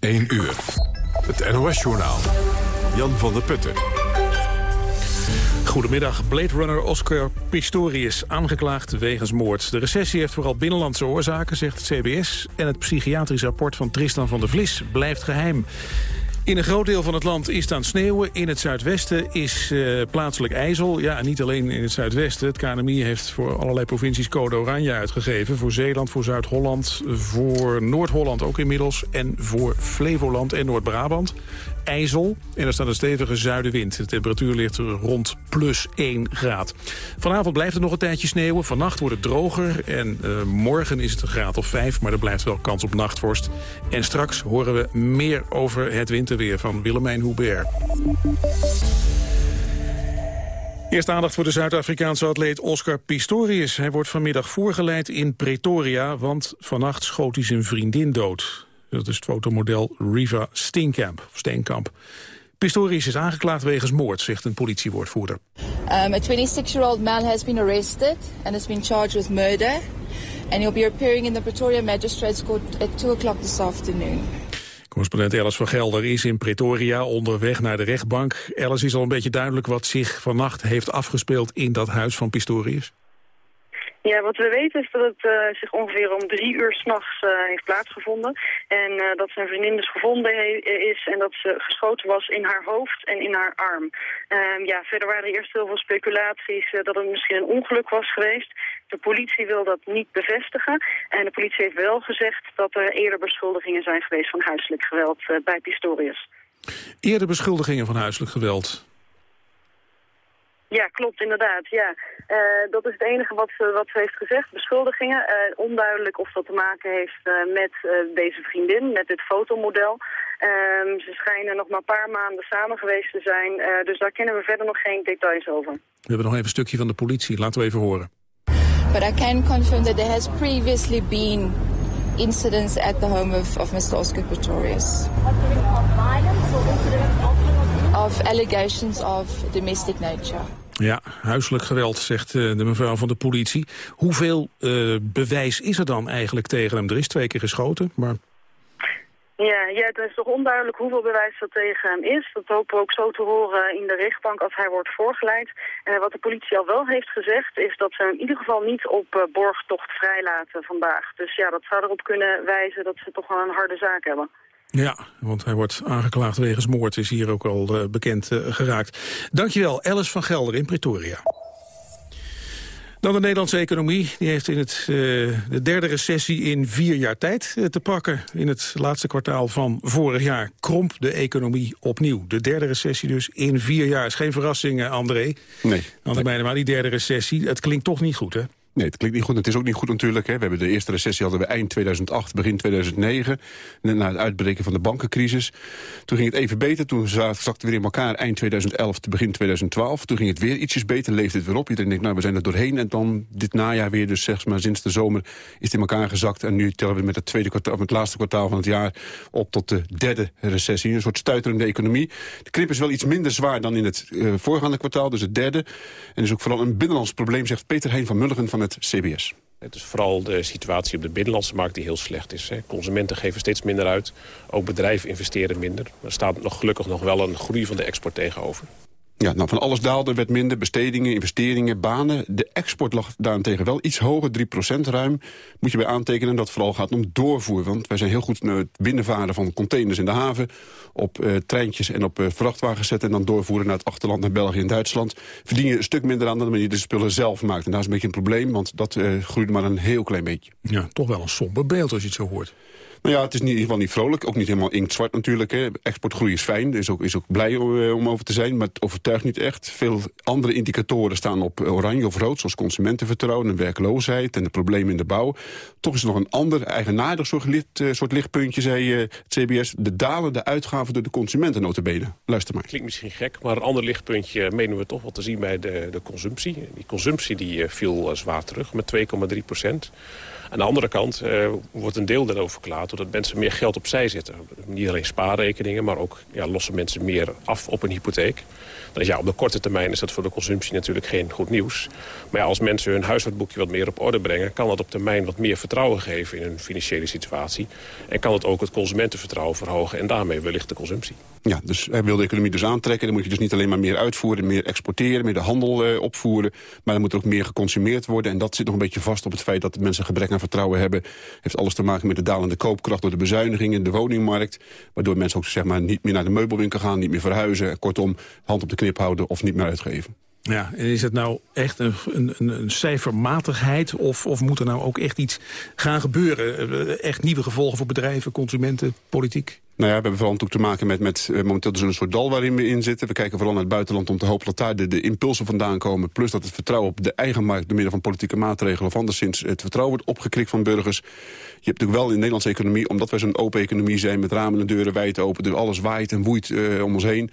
1 uur. Het NOS-journaal. Jan van der Putten. Goedemiddag. Blade Runner Oscar Pistorius aangeklaagd wegens moord. De recessie heeft vooral binnenlandse oorzaken, zegt het CBS. En het psychiatrisch rapport van Tristan van der Vlis blijft geheim. In een groot deel van het land is het aan het sneeuwen. In het zuidwesten is uh, plaatselijk ijzel. Ja, niet alleen in het zuidwesten. Het KNMI heeft voor allerlei provincies code oranje uitgegeven. Voor Zeeland, voor Zuid-Holland, voor Noord-Holland ook inmiddels. En voor Flevoland en Noord-Brabant ijzel. En er staat een stevige zuidenwind. De temperatuur ligt rond plus 1 graad. Vanavond blijft het nog een tijdje sneeuwen. Vannacht wordt het droger. En uh, morgen is het een graad of 5, maar er blijft wel kans op nachtvorst. En straks horen we meer over het winterweer van Willemijn Hubert. Eerst aandacht voor de Zuid-Afrikaanse atleet Oscar Pistorius. Hij wordt vanmiddag voorgeleid in Pretoria, want vannacht schoot hij zijn vriendin dood. Dat is het fotomodel Riva Steenkamp. Steenkamp. Pistorius is aangeklaagd wegens moord, zegt een politiewoordvoerder. Um, a 26-year-old man has been arrested and has been charged with murder. And he'll be appearing in the Pretoria Magistrates Court at 2 o'clock this afternoon. Correspondent Alice van Gelder is in Pretoria onderweg naar de rechtbank. Alice, is al een beetje duidelijk wat zich vannacht heeft afgespeeld in dat huis van Pistorius? Ja, wat we weten is dat het uh, zich ongeveer om drie uur s'nachts uh, heeft plaatsgevonden. En uh, dat zijn vriendin dus gevonden is en dat ze geschoten was in haar hoofd en in haar arm. Ehm, ja, verder waren er eerst heel veel speculaties dat het misschien een ongeluk was geweest. De politie wil dat niet bevestigen. En de politie heeft wel gezegd dat er eerder beschuldigingen zijn geweest van huiselijk geweld bij Pistorius. Eerder beschuldigingen van huiselijk geweld? Ja, klopt, inderdaad. Ja. Uh, dat is het enige wat ze, wat ze heeft gezegd. Beschuldigingen. Uh, onduidelijk of dat te maken heeft uh, met deze vriendin, met dit fotomodel. Ehm, ze schijnen nog maar een paar maanden samen geweest te zijn. dus daar kennen we verder nog geen details over. We hebben nog even een stukje van de politie. Laten we even horen. But I can confirm that there has previously been incidents at the home of, of Mr. Oscar Pretorius. Of allegations of domestic nature. Ja, huiselijk geweld, zegt uh, de mevrouw van de politie. Hoeveel uh, bewijs is er dan eigenlijk tegen hem? Er is twee keer geschoten, maar... Ja, ja, het is toch onduidelijk hoeveel bewijs er tegen hem is. Dat hopen we ook zo te horen in de rechtbank als hij wordt voorgeleid. En uh, wat de politie al wel heeft gezegd is dat ze hem in ieder geval niet op borgtocht vrijlaten vandaag. Dus ja, dat zou erop kunnen wijzen dat ze toch wel een harde zaak hebben. Ja, want hij wordt aangeklaagd wegens moord, is hier ook al uh, bekend uh, geraakt. Dankjewel, Alice van Gelder in Pretoria. Dan de Nederlandse economie. Die heeft in het, uh, de derde recessie in vier jaar tijd te pakken. In het laatste kwartaal van vorig jaar kromp de economie opnieuw. De derde recessie dus in vier jaar. Is geen verrassing, André. Nee. André nee. maar die derde recessie. Het klinkt toch niet goed, hè? Nee, het klinkt niet goed. Het is ook niet goed natuurlijk. Hè. We hebben de eerste recessie hadden we eind 2008, begin 2009. Na het uitbreken van de bankencrisis. Toen ging het even beter. Toen zakte weer in elkaar eind 2011 te begin 2012. Toen ging het weer ietsjes beter, leefde het weer op. Iedereen denkt, nou, we zijn er doorheen. En dan dit najaar weer, dus zeg maar sinds de zomer, is het in elkaar gezakt. En nu tellen we met het, tweede kwartaal, of het laatste kwartaal van het jaar op tot de derde recessie. Een soort stuiterende economie. De krimp is wel iets minder zwaar dan in het uh, voorgaande kwartaal, dus het derde. En is ook vooral een binnenlands probleem, zegt Peter Heen van Mulligen van het CBS. Het is vooral de situatie op de binnenlandse markt die heel slecht is. Consumenten geven steeds minder uit. Ook bedrijven investeren minder. Er staat nog gelukkig nog wel een groei van de export tegenover. Ja, nou, van alles daalde, werd minder. Bestedingen, investeringen, banen. De export lag daarentegen wel iets hoger, 3% ruim. Moet je bij aantekenen dat vooral gaat om doorvoer. Want wij zijn heel goed het binnenvaren van containers in de haven... op uh, treintjes en op uh, vrachtwagens zetten... en dan doorvoeren naar het achterland, naar België en Duitsland. Verdien je een stuk minder aan dan wanneer je de spullen zelf maakt. En daar is een beetje een probleem, want dat uh, groeit maar een heel klein beetje. Ja, toch wel een somber beeld als je het zo hoort. Nou ja, het is in ieder geval niet vrolijk. Ook niet helemaal inktzwart natuurlijk. Hè. Exportgroei is fijn, is ook, is ook blij om, om over te zijn. Maar het overtuigt niet echt. Veel andere indicatoren staan op oranje of rood... zoals consumentenvertrouwen en werkloosheid en de problemen in de bouw. Toch is er nog een ander eigenaardig soort, uh, soort lichtpuntje, zei het CBS. De dalende uitgaven door de consumenten notabene. Luister maar. Klinkt misschien gek, maar een ander lichtpuntje menen we toch wel te zien bij de, de consumptie. Die consumptie die, viel zwaar terug met 2,3 procent. Aan de andere kant wordt een deel daarover verklaard... doordat mensen meer geld opzij zetten. Niet alleen spaarrekeningen, maar ook ja, lossen mensen meer af op een hypotheek. Is ja, op de korte termijn is dat voor de consumptie natuurlijk geen goed nieuws. Maar ja, als mensen hun huishoudboekje wat meer op orde brengen... kan dat op termijn wat meer vertrouwen geven in hun financiële situatie. En kan het ook het consumentenvertrouwen verhogen en daarmee wellicht de consumptie. Ja, dus hij wil de economie dus aantrekken. Dan moet je dus niet alleen maar meer uitvoeren, meer exporteren... meer de handel eh, opvoeren, maar dan moet er ook meer geconsumeerd worden. En dat zit nog een beetje vast op het feit dat mensen gebrek aan vertrouwen hebben. Heeft alles te maken met de dalende koopkracht door de bezuinigingen... de woningmarkt, waardoor mensen ook zeg maar, niet meer naar de meubelwinkel gaan... niet meer verhuizen, kortom, hand op de knip houden of niet meer uitgeven. Ja, en is het nou echt een, een, een cijfermatigheid of, of moet er nou ook echt iets gaan gebeuren? Eh, echt nieuwe gevolgen voor bedrijven, consumenten, politiek? Nou ja, we hebben vooral natuurlijk te maken met, met uh, momenteel dus een soort dal waarin we in zitten. We kijken vooral naar het buitenland om te hopen dat daar de, de impulsen vandaan komen. Plus dat het vertrouwen op de eigen markt door middel van politieke maatregelen of anderszins het vertrouwen wordt opgekrikt van burgers. Je hebt natuurlijk wel in de Nederlandse economie, omdat wij zo'n open economie zijn met ramen en deuren wijd open, dus alles waait en woeit uh, om ons heen.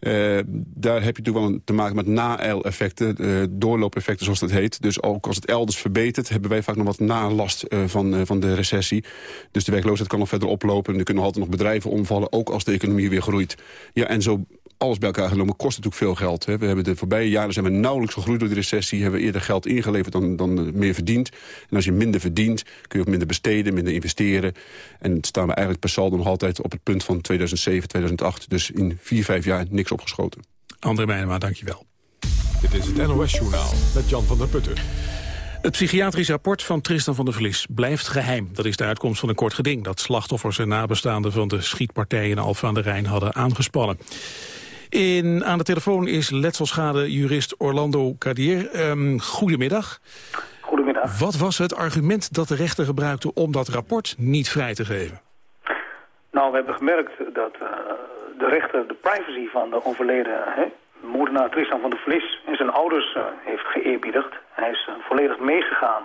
Uh, daar heb je natuurlijk wel te maken met na-effecten, uh, doorloopeffecten zoals dat heet. Dus ook als het elders verbetert, hebben wij vaak nog wat nalast van, van de recessie. Dus de werkloosheid kan nog verder oplopen. Er kunnen altijd nog bedrijven omvallen, ook als de economie weer groeit. Ja, en zo alles bij elkaar genomen kost natuurlijk veel geld. Hè. We hebben de voorbije jaren zijn we nauwelijks gegroeid door de recessie. Hebben we eerder geld ingeleverd dan, dan meer verdiend. En als je minder verdient, kun je ook minder besteden, minder investeren. En staan we eigenlijk per saldo nog altijd op het punt van 2007, 2008. Dus in vier, vijf jaar niks opgeschoten. André Meijnema, dankjewel. Dit is het NOS-journaal met Jan van der Putten. Het psychiatrisch rapport van Tristan van der Vlis blijft geheim. Dat is de uitkomst van een kort geding dat slachtoffers en nabestaanden van de schietpartij in Alphen aan de Rijn hadden aangespannen. In, aan de telefoon is letselschade-jurist Orlando Cardier. Um, goedemiddag. Goedemiddag. Wat was het argument dat de rechter gebruikte om dat rapport niet vrij te geven? Nou, we hebben gemerkt dat uh, de rechter de privacy van de overleden hè, moordenaar Tristan van der Vlis en zijn ouders uh, heeft geëerbiedigd. Hij is uh, volledig meegegaan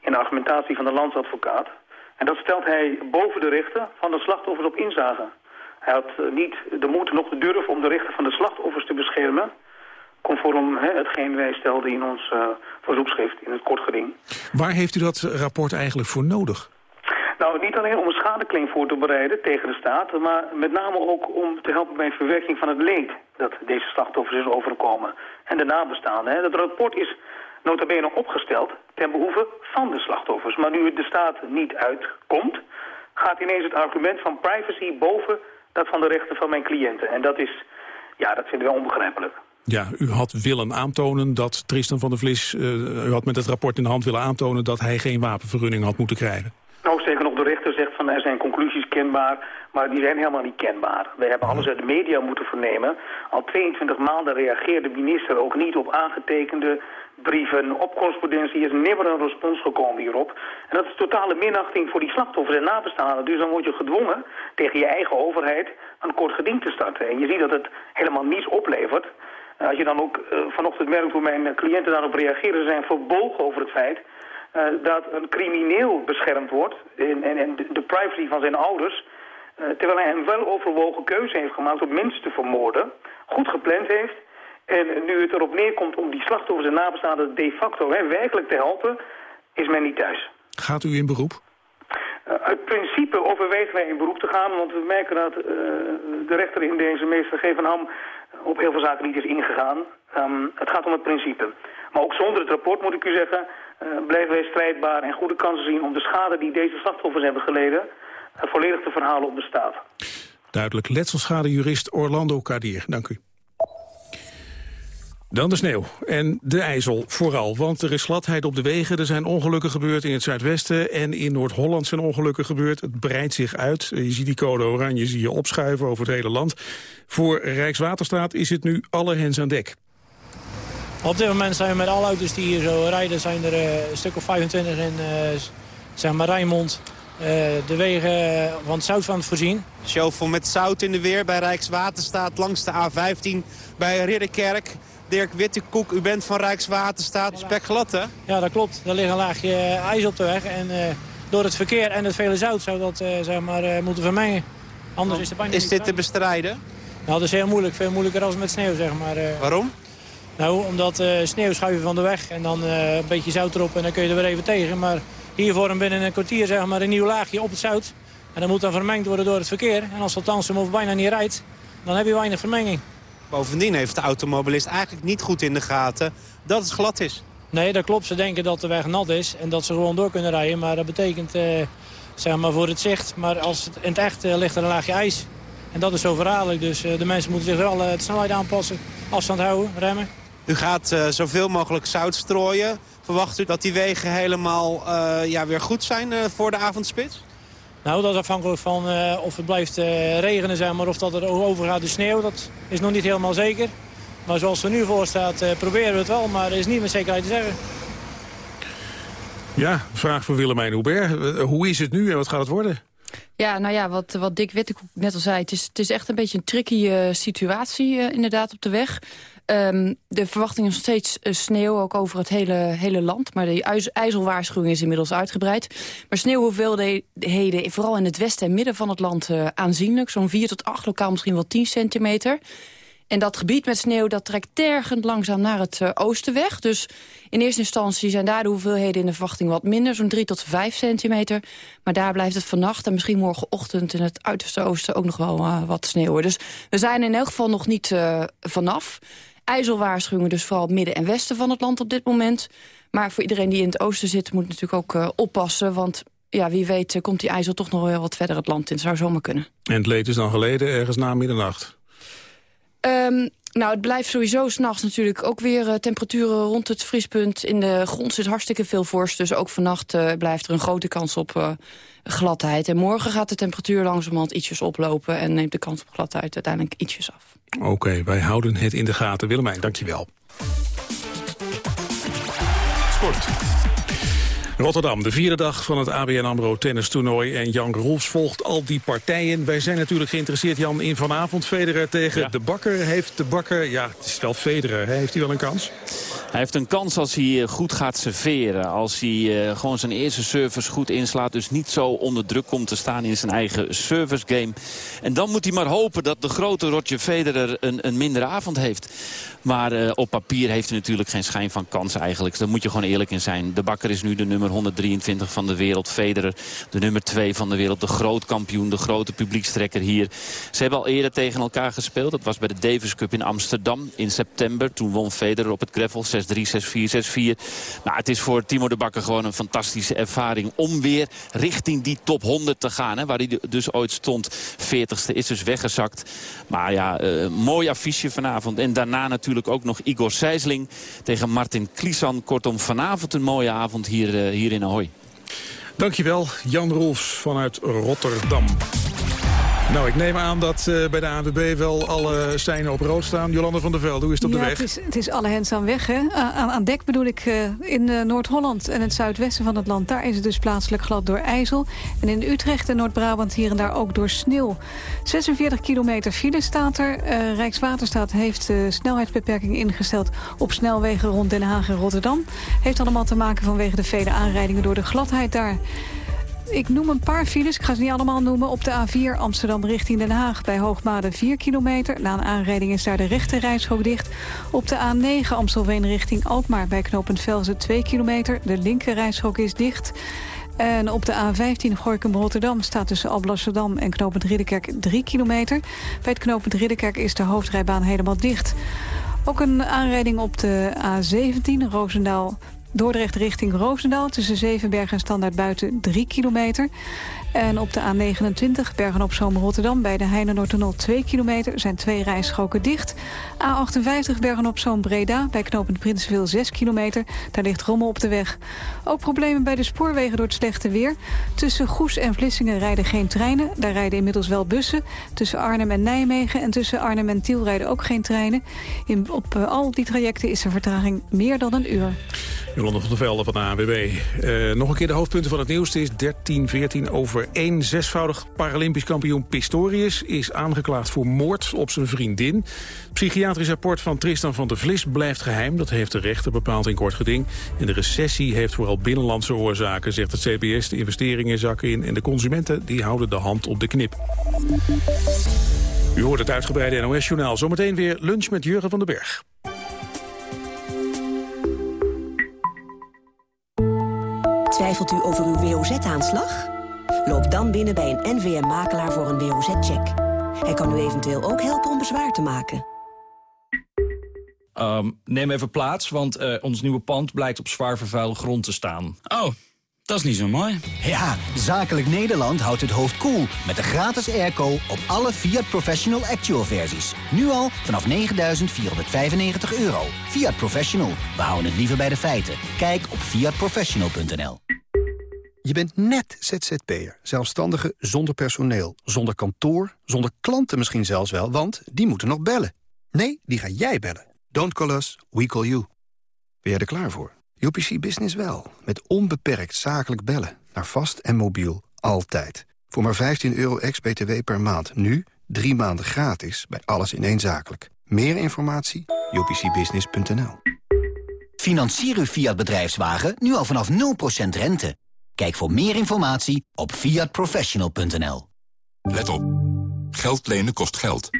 in de argumentatie van de landsadvocaat. En dat stelt hij boven de rechten van de slachtoffers op inzage. Hij had eh, niet de moed nog de durf om de rechten van de slachtoffers te beschermen. Conform hè, hetgeen wij stelden in ons uh, verzoekschrift, in het kortgeding. Waar heeft u dat rapport eigenlijk voor nodig? Nou, niet alleen om een schadeclaim voor te bereiden tegen de staat... maar met name ook om te helpen bij een verwerking van het leed... dat deze slachtoffers is overkomen. En de nabestaanden. Hè. Dat rapport is nota bene opgesteld ten behoeve van de slachtoffers. Maar nu de staat niet uitkomt... gaat ineens het argument van privacy boven dat van de rechten van mijn cliënten. En dat is, ja, dat vinden we onbegrijpelijk. Ja, u had willen aantonen dat Tristan van der Vlis... Uh, u had met het rapport in de hand willen aantonen... dat hij geen wapenvergunning had moeten krijgen. De rechter zegt van er zijn conclusies kenbaar... maar die zijn helemaal niet kenbaar. We hebben alles uit de media moeten vernemen. Al 22 maanden reageerde de minister ook niet op aangetekende brieven, op correspondentie is nimmer een respons gekomen hierop. En dat is totale minachting voor die slachtoffers en nabestaanden. Dus dan word je gedwongen tegen je eigen overheid een kort geding te starten. En je ziet dat het helemaal niets oplevert. Als je dan ook uh, vanochtend merkt hoe mijn cliënten daarop reageren, zijn verbolgen over het feit uh, dat een crimineel beschermd wordt en, en, en de privacy van zijn ouders, uh, terwijl hij een weloverwogen keuze heeft gemaakt om mensen te vermoorden, goed gepland heeft en nu het erop neerkomt om die slachtoffers en nabestaanden de facto hè, werkelijk te helpen, is men niet thuis. Gaat u in beroep? Uh, uit principe overwegen wij in beroep te gaan, want we merken dat uh, de rechter in deze meester Geven Ham op heel veel zaken niet is ingegaan. Um, het gaat om het principe. Maar ook zonder het rapport, moet ik u zeggen, blijven wij strijdbaar en goede kansen zien om de schade die deze slachtoffers hebben geleden volledig te verhalen op de staat. Duidelijk. Letselschade-jurist Orlando Kadir. Dank u. Dan de sneeuw en de ijzel vooral, want er is gladheid op de wegen. Er zijn ongelukken gebeurd in het zuidwesten en in Noord-Holland zijn ongelukken gebeurd. Het breidt zich uit. Je ziet die code oranje zie je opschuiven over het hele land. Voor Rijkswaterstaat is het nu alle hens aan dek. Op dit moment zijn we met alle auto's die hier zo rijden, zijn er uh, een stuk of 25 in uh, zeg maar Rijnmond. Uh, de wegen van het zout van het voorzien. Shovel met zout in de weer bij Rijkswaterstaat langs de A15 bij Ridderkerk. Dirk Wittekoek, u bent van Rijkswaterstaat. Spekglad, hè? Ja, dat klopt. Er ligt een laagje ijs op de weg. En uh, door het verkeer en het vele zout zou dat uh, zeg maar, uh, moeten vermengen. Anders is de Is dit te bestrijden? Nou, dat is heel moeilijk. Veel moeilijker als met sneeuw, zeg maar. Waarom? Nou, omdat sneeuw schuiven van de weg en dan een beetje zout erop en dan kun je er weer even tegen. Maar Hier vormen binnen een kwartier zeg maar, een nieuw laagje op het zout. En dat moet dan vermengd worden door het verkeer. En als het of bijna niet rijdt, dan heb je weinig vermenging. Bovendien heeft de automobilist eigenlijk niet goed in de gaten dat het glad is. Nee, dat klopt. Ze denken dat de weg nat is en dat ze gewoon door kunnen rijden. Maar dat betekent uh, zeg maar voor het zicht. Maar als het in het echt uh, ligt er een laagje ijs. En dat is zo verraderlijk. Dus uh, de mensen moeten zich wel de snelheid aanpassen, afstand houden, remmen. U gaat zoveel mogelijk zout strooien. Verwacht u dat die wegen helemaal ja, weer goed zijn voor de avondspits? Nou, dat is afhankelijk van of het blijft regenen, zeg maar, of dat er overgaat de sneeuw. Dat is nog niet helemaal zeker. Maar zoals er nu voor staat, uh, proberen we het wel, maar er is niet met zekerheid te zeggen. Ja, vraag voor Willemijn Hubert. Eh, hoe is het nu en wat gaat het worden? Ja, nou ja, wat, wat Dick Wittekoek net al zei... het is, het is echt een beetje een tricky uh, situatie uh, inderdaad op de weg. Um, de verwachting is nog steeds sneeuw, ook over het hele, hele land. Maar de ijzelwaarschuwing is inmiddels uitgebreid. Maar sneeuwhoeveelheden, vooral in het westen en midden van het land... Uh, aanzienlijk, zo'n 4 tot 8, lokaal misschien wel 10 centimeter... En dat gebied met sneeuw dat trekt tergend langzaam naar het uh, oosten weg. Dus in eerste instantie zijn daar de hoeveelheden in de verwachting wat minder. Zo'n 3 tot 5 centimeter. Maar daar blijft het vannacht en misschien morgenochtend in het uiterste oosten ook nog wel wat sneeuwen. Dus we zijn in elk geval nog niet vanaf. IJzelwaarschuwingen dus vooral het midden en westen van het land op dit moment. Maar voor iedereen die in het oosten zit moet natuurlijk ook oppassen. Want ja, wie weet komt die ijzel toch nog wel wat verder het land in. zou zomaar kunnen. En het leed is dan geleden ergens na middernacht? Um, nou, het blijft sowieso s'nachts natuurlijk ook weer uh, temperaturen rond het vriespunt. In de grond zit hartstikke veel vorst, dus ook vannacht uh, blijft er een grote kans op uh, gladheid. En morgen gaat de temperatuur langzamerhand ietsjes oplopen... en neemt de kans op gladheid uiteindelijk ietsjes af. Oké, okay, wij houden het in de gaten. Willemijn, dankjewel. Sport. Rotterdam, de vierde dag van het ABN AMRO tennistoernooi. En Jan Rolfs volgt al die partijen. Wij zijn natuurlijk geïnteresseerd, Jan, in vanavond. Federer tegen de Bakker. Heeft de Bakker, ja, het is wel Federer. Heeft hij wel een kans? Hij heeft een kans als hij eh, goed gaat serveren. Als hij uh, gewoon zijn eerste service goed inslaat. Dus niet zo onder druk komt te staan in zijn eigen service game. En dan moet hij maar hopen dat de grote Roger Federer een, een mindere avond heeft. Maar uh, op papier heeft hij natuurlijk geen schijn van kans eigenlijk. Daar moet je gewoon eerlijk in zijn. De Bakker is nu de nummer 123 van de wereld. Federer de nummer 2 van de wereld. De grootkampioen, de grote publiekstrekker hier. Ze hebben al eerder tegen elkaar gespeeld. Dat was bij de Davis Cup in Amsterdam in september. Toen won Federer op het gravel 6-3, 6-4, 6-4. Nou, het is voor Timo de Bakker gewoon een fantastische ervaring... om weer richting die top 100 te gaan. Hè, waar hij dus ooit stond. 40ste is dus weggezakt. Maar ja, uh, mooi affiche vanavond. En daarna natuurlijk ook nog Igor Sijsling tegen Martin Klisan. Kortom, vanavond een mooie avond hier, uh, hier in Ahoy. Dankjewel, Jan Rolfs vanuit Rotterdam. Nou, ik neem aan dat uh, bij de ANWB wel alle seinen op rood staan. Jolande van der Velde, hoe is het op ja, de weg? Het is, het is alle hens aan weg, hè? Aan, aan dek bedoel ik uh, in uh, Noord-Holland en het zuidwesten van het land. Daar is het dus plaatselijk glad door ijzel. En in Utrecht en Noord-Brabant hier en daar ook door sneeuw. 46 kilometer file staat er. Rijkswaterstaat heeft de snelheidsbeperking ingesteld... op snelwegen rond Den Haag en Rotterdam. Heeft allemaal te maken vanwege de vele aanrijdingen door de gladheid daar. Ik noem een paar files, ik ga ze niet allemaal noemen. Op de A4 Amsterdam richting Den Haag bij Hoogmade 4 kilometer. Na een aanrijding is daar de rechte dicht. Op de A9 Amstelveen richting Alkmaar bij knooppunt Velzen 2 kilometer. De linker is dicht. En op de A15 Gorkum-Rotterdam staat tussen Alblasserdam en knooppunt Ridderkerk 3 kilometer. Bij het knooppunt Ridderkerk is de hoofdrijbaan helemaal dicht. Ook een aanrijding op de A17 Roosendaal Dordrecht richting Roosendaal tussen Zevenberg en Standaard buiten 3 kilometer. En op de A29 Bergen-op-Zoom Rotterdam bij de Heinenoordtunnel 2 kilometer zijn twee rijstroken dicht. A58 Bergen-op-Zoom Breda bij knooppunt Prinsville 6 kilometer. Daar ligt rommel op de weg. Ook problemen bij de spoorwegen door het slechte weer. Tussen Goes en Vlissingen rijden geen treinen. Daar rijden inmiddels wel bussen. Tussen Arnhem en Nijmegen en tussen Arnhem en Tiel rijden ook geen treinen. In, op uh, al die trajecten is de vertraging meer dan een uur. Jolande van der Velde van de ANWB. Uh, nog een keer de hoofdpunten van het nieuws. Het is 13-14 over 1. Zesvoudig Paralympisch kampioen Pistorius is aangeklaagd voor moord op zijn vriendin. Psychiatrisch rapport van Tristan van der Vlis blijft geheim. Dat heeft de rechter bepaald in kort geding. En de recessie heeft vooral binnenlandse oorzaken, zegt het CBS. De investeringen zakken in en de consumenten die houden de hand op de knip. U hoort het uitgebreide NOS-journaal. Zometeen weer lunch met Jurgen van den Berg. Twijfelt u over uw WOZ-aanslag? Loop dan binnen bij een NVM-makelaar voor een WOZ-check. Hij kan u eventueel ook helpen om bezwaar te maken. Ehm, neem even plaats, want eh, ons nieuwe pand blijkt op zwaar vervuilde grond te staan. Oh, dat is niet zo mooi. Ja, Zakelijk Nederland houdt het hoofd koel cool met de gratis airco op alle Fiat Professional Actual versies. Nu al vanaf 9.495 euro. Fiat Professional, we houden het liever bij de feiten. Kijk op fiatprofessional.nl. Je bent net ZZP'er, zelfstandige zonder personeel, zonder kantoor, zonder klanten misschien zelfs wel, want die moeten nog bellen. Nee, die ga jij bellen. Don't call us, we call you. Ben jij er klaar voor? UPC Business wel. Met onbeperkt zakelijk bellen. Naar vast en mobiel. Altijd. Voor maar 15 euro ex-BTW per maand. Nu drie maanden gratis bij alles in één zakelijk. Meer informatie? upcbusiness.nl Financier uw Fiat bedrijfswagen nu al vanaf 0% rente. Kijk voor meer informatie op fiatprofessional.nl. Let op. Geld lenen kost geld.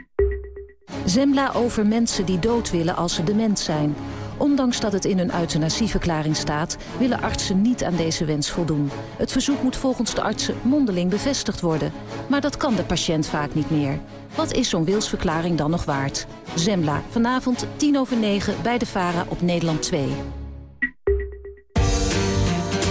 Zembla over mensen die dood willen als ze dement zijn. Ondanks dat het in hun euthanasieverklaring staat... willen artsen niet aan deze wens voldoen. Het verzoek moet volgens de artsen mondeling bevestigd worden. Maar dat kan de patiënt vaak niet meer. Wat is zo'n wilsverklaring dan nog waard? Zembla, vanavond 10 over 9 bij de VARA op Nederland 2.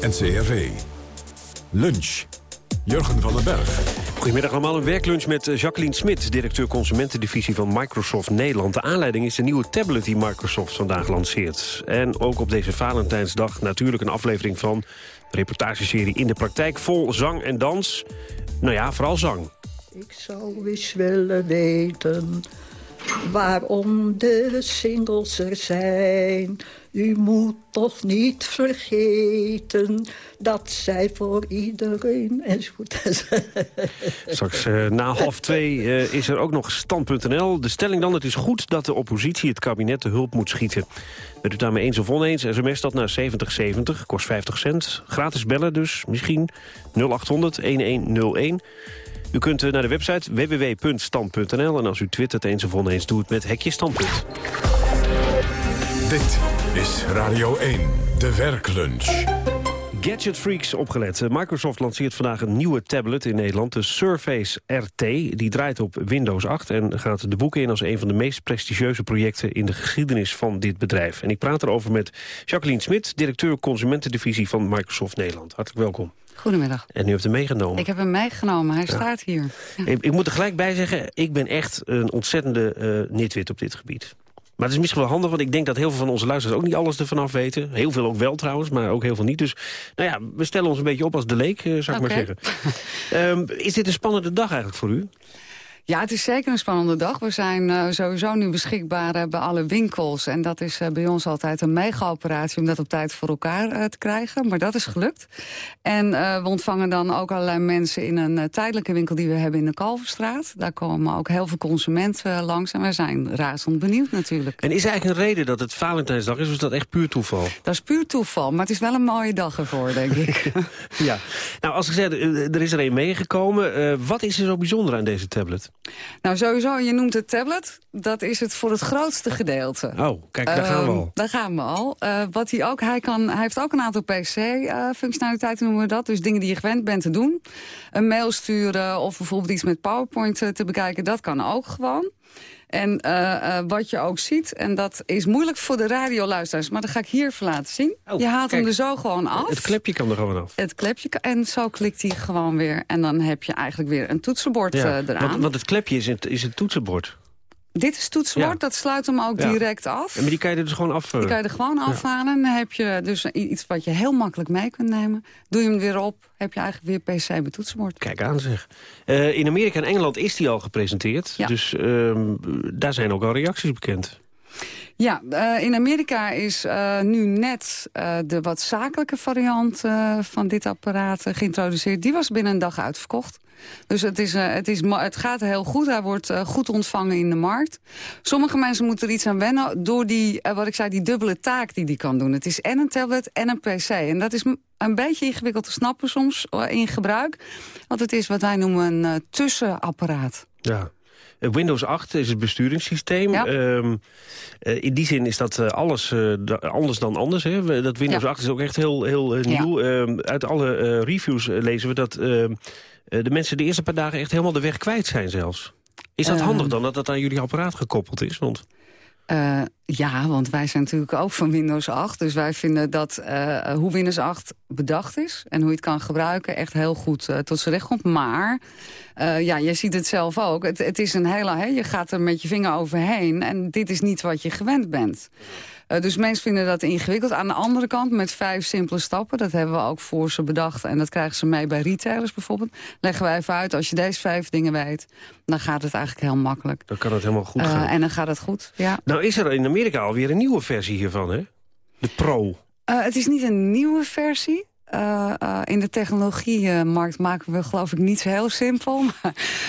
NCRV. Lunch. Jurgen van den Berg. Goedemiddag allemaal. Een werklunch met eh, Jacqueline Smit, directeur consumentendivisie van Microsoft Nederland. De aanleiding is de nieuwe tablet die Microsoft vandaag lanceert. En ook op deze Valentijnsdag natuurlijk een aflevering van de reportageserie In de Praktijk. Vol zang en dans. Nou ja, vooral zang. Ik zou eens willen weten waarom de singles er zijn. U moet toch niet vergeten dat zij voor iedereen enzovoort. Straks uh, na half twee uh, is er ook nog stand.nl. De stelling dan, het is goed dat de oppositie het kabinet de hulp moet schieten. Bent u daarmee eens of oneens? SMS dat naar 7070, kost 50 cent. Gratis bellen dus, misschien 0800 1101. U kunt naar de website www.stand.nl en als u twittert eens of oneens, doe het met hekje standpunt. Dit is Radio 1, de werklunch. Gadget Freaks opgelet. Microsoft lanceert vandaag een nieuwe tablet in Nederland, de Surface RT. Die draait op Windows 8 en gaat de boeken in als een van de meest prestigieuze projecten in de geschiedenis van dit bedrijf. En ik praat erover met Jacqueline Smit, directeur consumentendivisie van Microsoft Nederland. Hartelijk welkom. Goedemiddag. En u heeft hem meegenomen. Ik heb hem meegenomen, hij staat hier. Ja. Ik, ik, moet er gelijk bij zeggen, ik ben echt een ontzettende uh, nitwit op dit gebied. Maar het is misschien wel handig, want ik denk dat heel veel van onze luisteraars ook niet alles ervan af weten. Heel veel ook wel trouwens, maar ook heel veel niet. Dus nou ja, we stellen ons een beetje op als de leek, uh, zou ik maar zeggen. um, is dit een spannende dag eigenlijk voor u? Ja, het is zeker een spannende dag. We zijn uh, sowieso nu beschikbaar uh, bij alle winkels. En dat is uh, bij ons altijd een mega-operatie om dat op tijd voor elkaar te krijgen. Maar dat is gelukt. En we ontvangen dan ook allerlei mensen in een tijdelijke winkel die we hebben in de Kalverstraat. Daar komen ook heel veel consumenten langs. En wij zijn razend benieuwd natuurlijk. En is er eigenlijk een reden dat het Valentijnsdag is? Of is dat echt puur toeval? Dat is puur toeval. Maar het is wel een mooie dag ervoor, denk ik. ja. Nou, als ik zeg, er is er een meegekomen. wat is er zo bijzonder aan deze tablet? Nou, sowieso, je noemt het tablet. Dat is het voor het grootste gedeelte. Oh, kijk, daar gaan we al. Uh, daar gaan we al. Uh, wat hij ook, hij, kan, hij heeft ook een aantal PC-functionaliteiten, noemen we dat. Dus dingen die je gewend bent te doen. Een mail sturen of bijvoorbeeld iets met PowerPoint te bekijken. Dat kan ook gewoon. En uh, uh, wat je ook ziet, en dat is moeilijk voor de radioluisteraars... maar dat ga ik hier even laten zien. Oh, je haalt kijk, hem er zo gewoon af. Het klepje kan er gewoon af. Het klepje, en zo klikt hij gewoon weer. En dan heb je eigenlijk weer een toetsenbord ja, uh, eraan. Want, want, het klepje is het, is het toetsenbord. Dit is toetsenbord, ja. dat sluit hem ook ja. direct af. En maar die kan je er dus gewoon af... Die kan je er gewoon afhalen. Dan heb je dus iets wat je heel makkelijk mee kunt nemen. Doe je hem weer op, heb je eigenlijk weer PC met toetsenbord. Kijk aan zeg. Uh, in Amerika en Engeland is die al gepresenteerd. Ja. Dus uh, daar zijn ook al reacties bekend. Ja, uh, in Amerika is uh, nu net uh, de wat zakelijke variant van dit apparaat geïntroduceerd. Die was binnen een dag uitverkocht. Dus het, is, het, is, het gaat heel goed. Hij wordt goed ontvangen in de markt. Sommige mensen moeten er iets aan wennen door die, wat ik zei, die dubbele taak die die kan doen. Het is en een tablet en een pc. En dat is een beetje ingewikkeld te snappen soms in gebruik. Want het is wat wij noemen een tussenapparaat. Ja, Windows 8 is het besturingssysteem. Ehm, eh, in die zin is dat eh, alles anders dan anders. Hè? Dat Windows 8 is ook echt heel, heel nieuw. Ehm, uit alle reviews lezen we dat ehm, de mensen de eerste paar dagen echt helemaal de weg kwijt zijn zelfs. Is dat handig dan, dat dat aan jullie apparaat gekoppeld is? Want... Uh, ja, want wij zijn natuurlijk ook van Windows 8. Dus wij vinden dat uh, hoe Windows 8 bedacht is... en hoe je het kan gebruiken echt heel goed uh, tot zijn recht komt. Maar, ja, je ziet het zelf ook. Het, het is een hele... Je gaat er met je vinger overheen... en dit is niet wat je gewend bent. Uh, dus mensen vinden dat ingewikkeld. Aan de andere kant, met vijf simpele stappen... dat hebben we ook voor ze bedacht. En dat krijgen ze mee bij retailers bijvoorbeeld. Leggen wij even uit, als je deze vijf dingen weet... dan gaat het eigenlijk heel makkelijk. Dan kan het helemaal goed uh, gaan. En dan gaat het goed, ja. Nou is er in Amerika alweer een nieuwe versie hiervan, hè? De Pro. Uh, het is niet een nieuwe versie. Uh, uh, in de technologiemarkt maken we geloof ik niet zo heel simpel.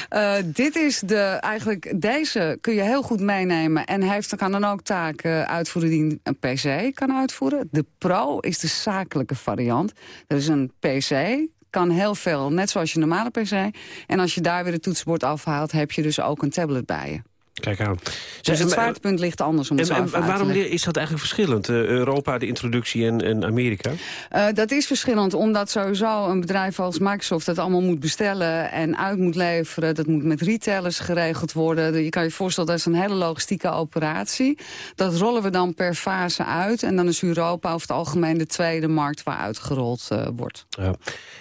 Uh, dit is de, eigenlijk, deze kun je heel goed meenemen. En heeft, kan dan ook taken uitvoeren die een PC kan uitvoeren. De Pro is de zakelijke variant. Dat is een PC, kan heel veel, net zoals je normale PC. En als je daar weer het toetsenbord afhaalt, heb je dus ook een tablet bij je. Kijk aan. Dus het zwaartepunt ligt anders om het en, en waarom is dat eigenlijk verschillend? Uh, Europa, de introductie en, en Amerika? Uh, dat is verschillend omdat sowieso een bedrijf als Microsoft... dat allemaal moet bestellen en uit moet leveren. Dat moet met retailers geregeld worden. Je kan je voorstellen, dat is een hele logistieke operatie. Dat rollen we dan per fase uit. En dan is Europa over het algemeen de tweede markt waar uitgerold uh, wordt. Ja.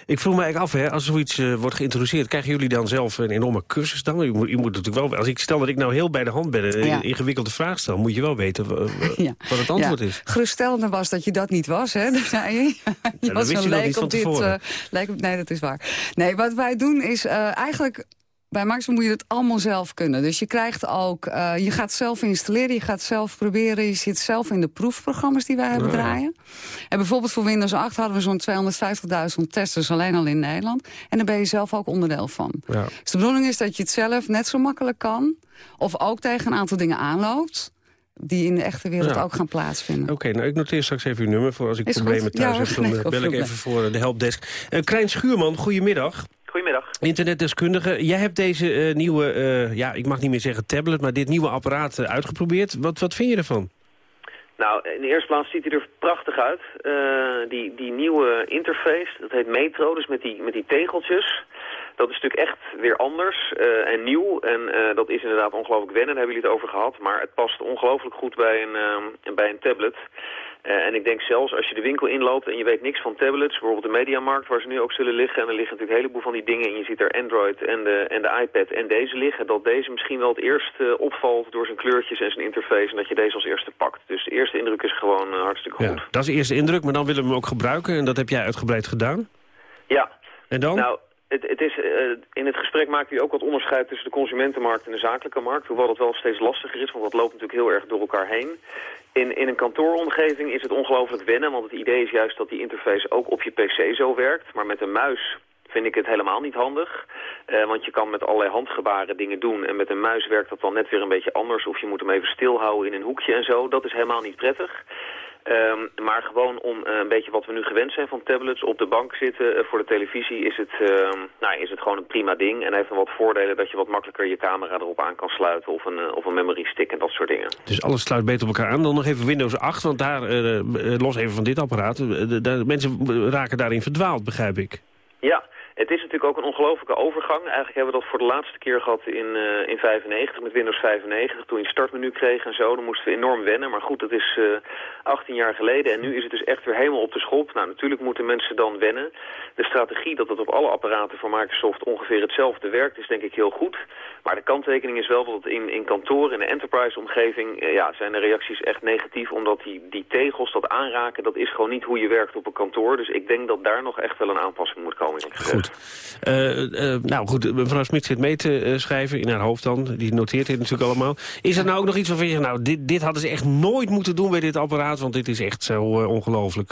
Ik vroeg me eigenlijk af, hè, als zoiets wordt geïntroduceerd... krijgen jullie dan zelf een enorme cursus dan? Je moet, je moet natuurlijk wel... Als ik stel dat ik nou heel bij de hand ben en een ingewikkelde vraag stel... moet je wel weten ja. wat het antwoord ja. is. Geruststellende was dat je dat niet was, hè? Dat zei je. je was een leek op dit... Uh, leek op, nee, dat is waar. Nee, wat wij doen is uh, eigenlijk... Bij Maxim moet je het allemaal zelf kunnen. Dus je krijgt ook, uh, je gaat zelf installeren, je gaat zelf proberen. Je zit zelf in de proefprogramma's die wij hebben draaien. En bijvoorbeeld voor Windows 8 hadden we zo'n 250.000 testers alleen al in Nederland. En daar ben je zelf ook onderdeel van. Ja. Dus de bedoeling is dat je het zelf net zo makkelijk kan. Of ook tegen een aantal dingen aanloopt die in de echte wereld Ja. ook gaan plaatsvinden. Oké, okay, nou ik noteer straks even uw nummer voor als ik Is problemen goed. thuis Ja, heb. Dan eh, bel ik even voor de helpdesk. Uh, Krijn Schuurman, goedemiddag. Goedemiddag. Internetdeskundige. Jij hebt deze uh, nieuwe, uh, ja, ik mag niet meer zeggen tablet, maar dit nieuwe apparaat uh, uitgeprobeerd. Wat, wat vind je ervan? Nou, in de eerste plaats ziet hij er prachtig uit. Uh, die, die nieuwe interface, dat heet Metro, dus met die, met die tegeltjes. Dat is natuurlijk echt weer anders uh, en nieuw. En uh, dat is inderdaad ongelooflijk wennen, daar hebben jullie het over gehad. Maar het past ongelooflijk goed bij een, bij een tablet. Uh, en ik denk zelfs als je de winkel inloopt en je weet niks van tablets, bijvoorbeeld de Mediamarkt waar ze nu ook zullen liggen, en er liggen natuurlijk een heleboel van die dingen en je ziet er Android en de, en de iPad en deze liggen, dat deze misschien wel het eerst uh, opvalt door zijn kleurtjes en zijn interface en dat je deze als eerste pakt. Dus de eerste indruk is gewoon uh, hartstikke goed. Ja, dat is de eerste indruk, maar dan willen we hem ook gebruiken en dat heb jij uitgebreid gedaan. Ja. En dan? Nou, het, het is, uh, in het gesprek maakt u ook wat onderscheid tussen de consumentenmarkt en de zakelijke markt. Hoewel dat wel steeds lastiger is, want dat loopt natuurlijk heel erg door elkaar heen. In, in een kantooromgeving is het ongelooflijk wennen, want het idee is juist dat die interface ook op je pc zo werkt. Maar met een muis vind ik het helemaal niet handig. Uh, want je kan met allerlei handgebaren dingen doen. En met een muis werkt dat dan net weer een beetje anders. Of je moet hem even stilhouden in een hoekje en zo. Dat is helemaal niet prettig. Um, maar gewoon om uh, een beetje wat we nu gewend zijn van tablets, op de bank zitten uh, voor de televisie, is het, uh, nou, is het gewoon een prima ding. En heeft dan wat voordelen dat je wat makkelijker je camera erop aan kan sluiten of een, of een memory stick en dat soort dingen. Dus alles sluit beter op elkaar aan. Dan nog even Windows 8, want daar, los even van dit apparaat, mensen raken daarin verdwaald, begrijp ik. Ja. Het is natuurlijk ook een ongelofelijke overgang. Eigenlijk hebben we dat voor de laatste keer gehad in, uh, in 95 met Windows 95. Toen je startmenu kreeg en zo, dan moesten we enorm wennen. Maar goed, dat is uh, 18 jaar geleden en nu is het dus echt weer helemaal op de schop. Nou, natuurlijk moeten mensen dan wennen. De strategie dat het op alle apparaten van Microsoft ongeveer hetzelfde werkt is denk ik heel goed. Maar de kanttekening is wel dat in, in kantoor, in de enterprise-omgeving, uh, ja, zijn de reacties echt negatief. Omdat die, die tegels, dat aanraken, dat is gewoon niet hoe je werkt op een kantoor. Dus ik denk dat daar nog echt wel een aanpassing moet komen. Goed. Goed. Eh, eh, nou goed, mevrouw Smit zit mee te eh, schrijven, in haar hoofd dan. Die noteert dit natuurlijk allemaal. Is er nou ook nog iets waarvan je zegt, nou, dit, dit hadden ze echt nooit moeten doen bij dit apparaat... want dit is echt zo ongelooflijk.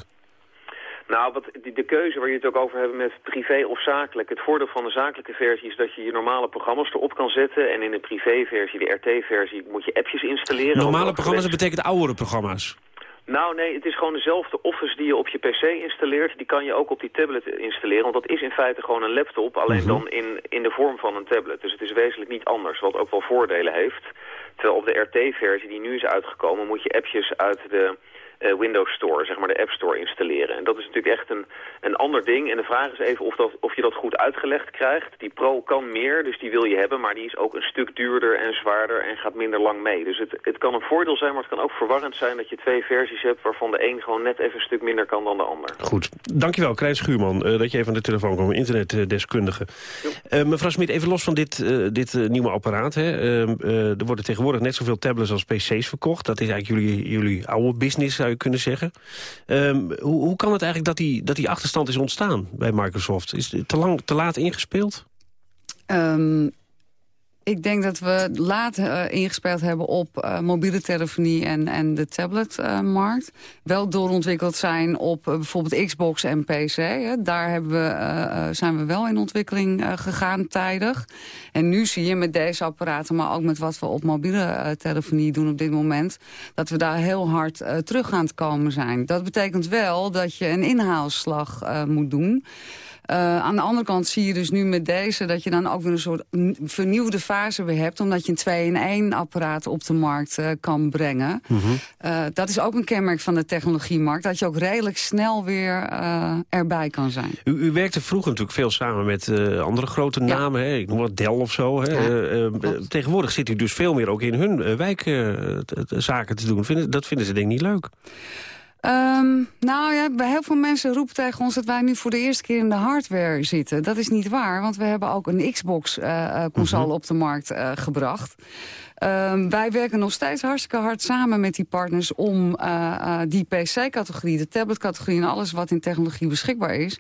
Nou, wat, de keuze waar je het ook over hebt met privé of zakelijk. Het voordeel van de zakelijke versie is dat je je normale programma's erop kan zetten. En in de privéversie, de RT-versie, moet je appjes installeren. Normale programma's, dat betekent oudere programma's? Nou nee, het is gewoon dezelfde Office die je op je pc installeert. Die kan je ook op die tablet installeren. Want dat is in feite gewoon een laptop, alleen mhm. dan in, in de vorm van een tablet. Dus het is wezenlijk niet anders, wat ook wel voordelen heeft. Terwijl op de RT-versie die nu is uitgekomen, moet je appjes uit de Windows Store, zeg maar de App Store installeren. En dat is natuurlijk echt een, een ander ding. En de vraag is even of, dat, of je dat goed uitgelegd krijgt. Die Pro kan meer, dus die wil je hebben, maar die is ook een stuk duurder en zwaarder en gaat minder lang mee. Dus het, het kan een voordeel zijn, maar het kan ook verwarrend zijn dat je twee versies hebt waarvan de een gewoon net even een stuk minder kan dan de ander. Goed, dankjewel Krijs Schuurman uh, dat je even aan de telefoon kwam, internetdeskundige. Uh, mevrouw Smit, even los van dit, uh, dit nieuwe apparaat. Hè. er worden tegenwoordig net zoveel tablets als pc's verkocht. Dat is eigenlijk jullie, jullie oude business zou kunnen zeggen. Um, hoe, hoe kan het eigenlijk dat die, dat die achterstand is ontstaan bij Microsoft? Is het te, lang, te laat ingespeeld? Um, ik denk dat we laat uh, ingespeeld hebben op uh, mobiele telefonie en, en de tabletmarkt. Uh, wel doorontwikkeld zijn op bijvoorbeeld Xbox en PC. Hè. Daar hebben we, zijn we wel in ontwikkeling gegaan tijdig. En nu zie je met deze apparaten, maar ook met wat we op mobiele telefonie doen op dit moment... dat we daar heel hard terug aan het komen zijn. Dat betekent wel dat je een inhaalslag moet doen... Uh, aan de andere kant zie je dus nu met deze... dat je dan ook weer een soort vernieuwde fase weer hebt... omdat je een 2-in-1 apparaat op de markt uh, kan brengen. Mm -hmm. uh, dat is ook een kenmerk van de technologiemarkt... dat je ook redelijk snel weer erbij kan zijn. U, u, werkte vroeger natuurlijk veel samen met andere grote namen. Hè? Ik noem wat Dell of zo. Hè? Ja, tegenwoordig zit u dus veel meer ook in hun wijkzaken te doen. Vinden, dat vinden ze denk ik niet leuk. Um, nou ja, bij heel veel mensen roepen tegen ons dat wij nu voor de eerste keer in de hardware zitten. Dat is niet waar, want we hebben ook een Xbox-console uh, uh, op de markt uh, gebracht. Um, wij werken nog steeds hartstikke hard samen met die partners... om uh, uh, die PC-categorie, de tablet-categorie... en alles wat in technologie beschikbaar is...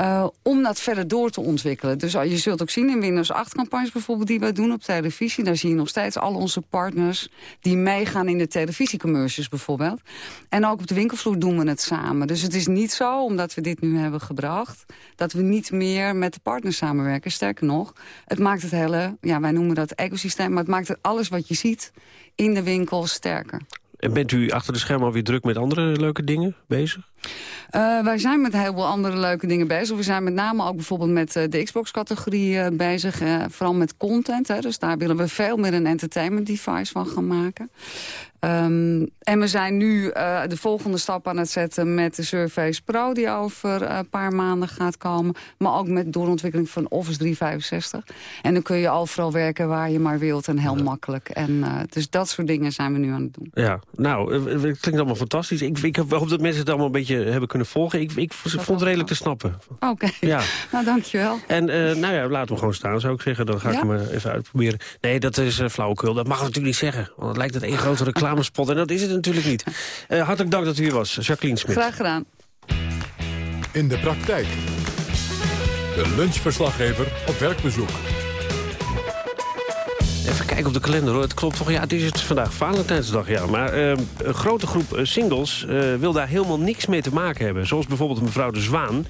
Uh, om dat verder door te ontwikkelen. Dus je zult ook zien in Windows 8-campagnes bijvoorbeeld... die wij doen op televisie. Daar zie je nog steeds al onze partners... die meegaan in de televisiecommercials bijvoorbeeld. En ook op de winkelvloer doen we het samen. Dus het is niet zo, omdat we dit nu hebben gebracht... dat we niet meer met de partners samenwerken. Sterker nog, het maakt het hele... ja, wij noemen dat ecosysteem... maar het maakt het alles wat je ziet in de winkel sterker. En bent u achter de schermen alweer druk met andere leuke dingen bezig? Uh, wij zijn met heel veel andere leuke dingen bezig. We zijn met name ook bijvoorbeeld met uh, de Xbox-categorie uh, bezig. vooral met content. Hè. Dus daar willen we veel meer een entertainment device van gaan maken. Um, en we zijn nu de volgende stap aan het zetten met de Surface Pro... die over een paar maanden gaat komen. Maar ook met doorontwikkeling van Office 365. En dan kun je overal werken waar je maar wilt en heel ja. makkelijk. En, dus dat soort dingen zijn we nu aan het doen. Ja, nou, het klinkt allemaal fantastisch. Ik, ik hoop dat mensen het allemaal een beetje hebben kunnen volgen. Ik, ik vond het redelijk te snappen. Oké, okay. ja. nou dankjewel. En nou ja, laten we gewoon staan, zou ik zeggen. Dan ga ik hem even uitproberen. Nee, dat is flauwekul. Dat mag ik natuurlijk niet zeggen. Want het lijkt het één grote reclame reclamespot. En dat is het natuurlijk niet. Uh, hartelijk dank dat u hier was, Jacqueline Smit. Graag gedaan. In de praktijk. De lunchverslaggever op werkbezoek. Even kijken op de kalender hoor. Het klopt toch, ja, het is het vandaag Valentijnsdag, ja. Maar uh, een grote groep singles uh, wil daar helemaal niks mee te maken hebben. Zoals bijvoorbeeld mevrouw De Zwaan.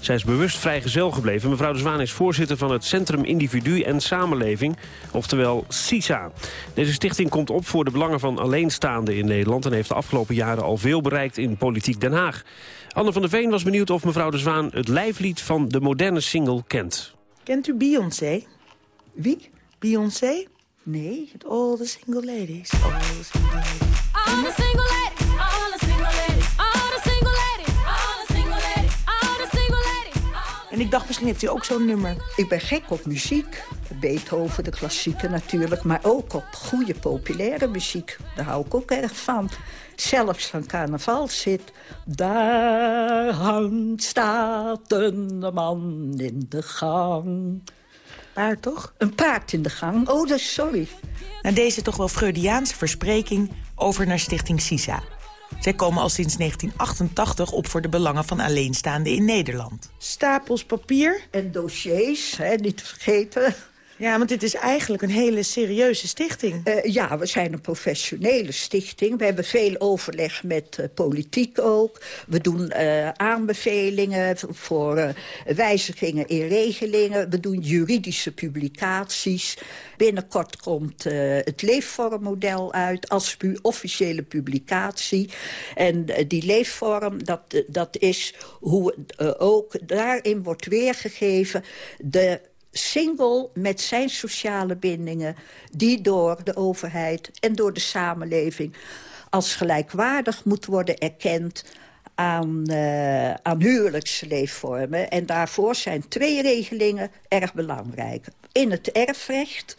Zij is bewust vrijgezel gebleven. Mevrouw De Zwaan is voorzitter van het Centrum Individu en Samenleving, oftewel CISA. Deze stichting komt op voor de belangen van alleenstaanden in Nederland... en heeft de afgelopen jaren al veel bereikt in politiek Den Haag. Anne van der Veen was benieuwd of mevrouw De Zwaan het lijflied van de moderne single kent. Kent u Beyoncé? Wie? Beyoncé? Nee, all the single ladies. All the single ladies. All the single ladies. All the single ladies. All the single ladies. All the single ladies. All the single ladies. En ik dacht, misschien heeft u ook zo'n nummer. Ik ben gek op muziek. Beethoven, de klassieke natuurlijk. Maar ook op goede populaire muziek. Daar hou ik ook erg van. Zelfs van carnaval zit. Daar hangt, staat een man in de gang paard, toch? Een paard in de gang. Oh, dat sorry. Na deze toch wel Freudiaanse verspreking over naar Stichting CISA. Zij komen al sinds 1988 op voor de belangen van alleenstaanden in Nederland. Stapels papier. En dossiers, hè, niet te vergeten. Ja, want dit is eigenlijk een hele serieuze stichting. Uh, ja, we zijn een professionele stichting. We hebben veel overleg met uh, politiek ook. We doen uh, aanbevelingen voor wijzigingen in regelingen. We doen juridische publicaties. Binnenkort komt het leefvormmodel uit als officiële publicatie. En die leefvorm, dat, dat is hoe ook daarin wordt weergegeven... de single met zijn sociale bindingen... die door de overheid en door de samenleving als gelijkwaardig moet worden erkend aan, uh, aan huwelijksleefvormen. En daarvoor zijn twee regelingen erg belangrijk. In het erfrecht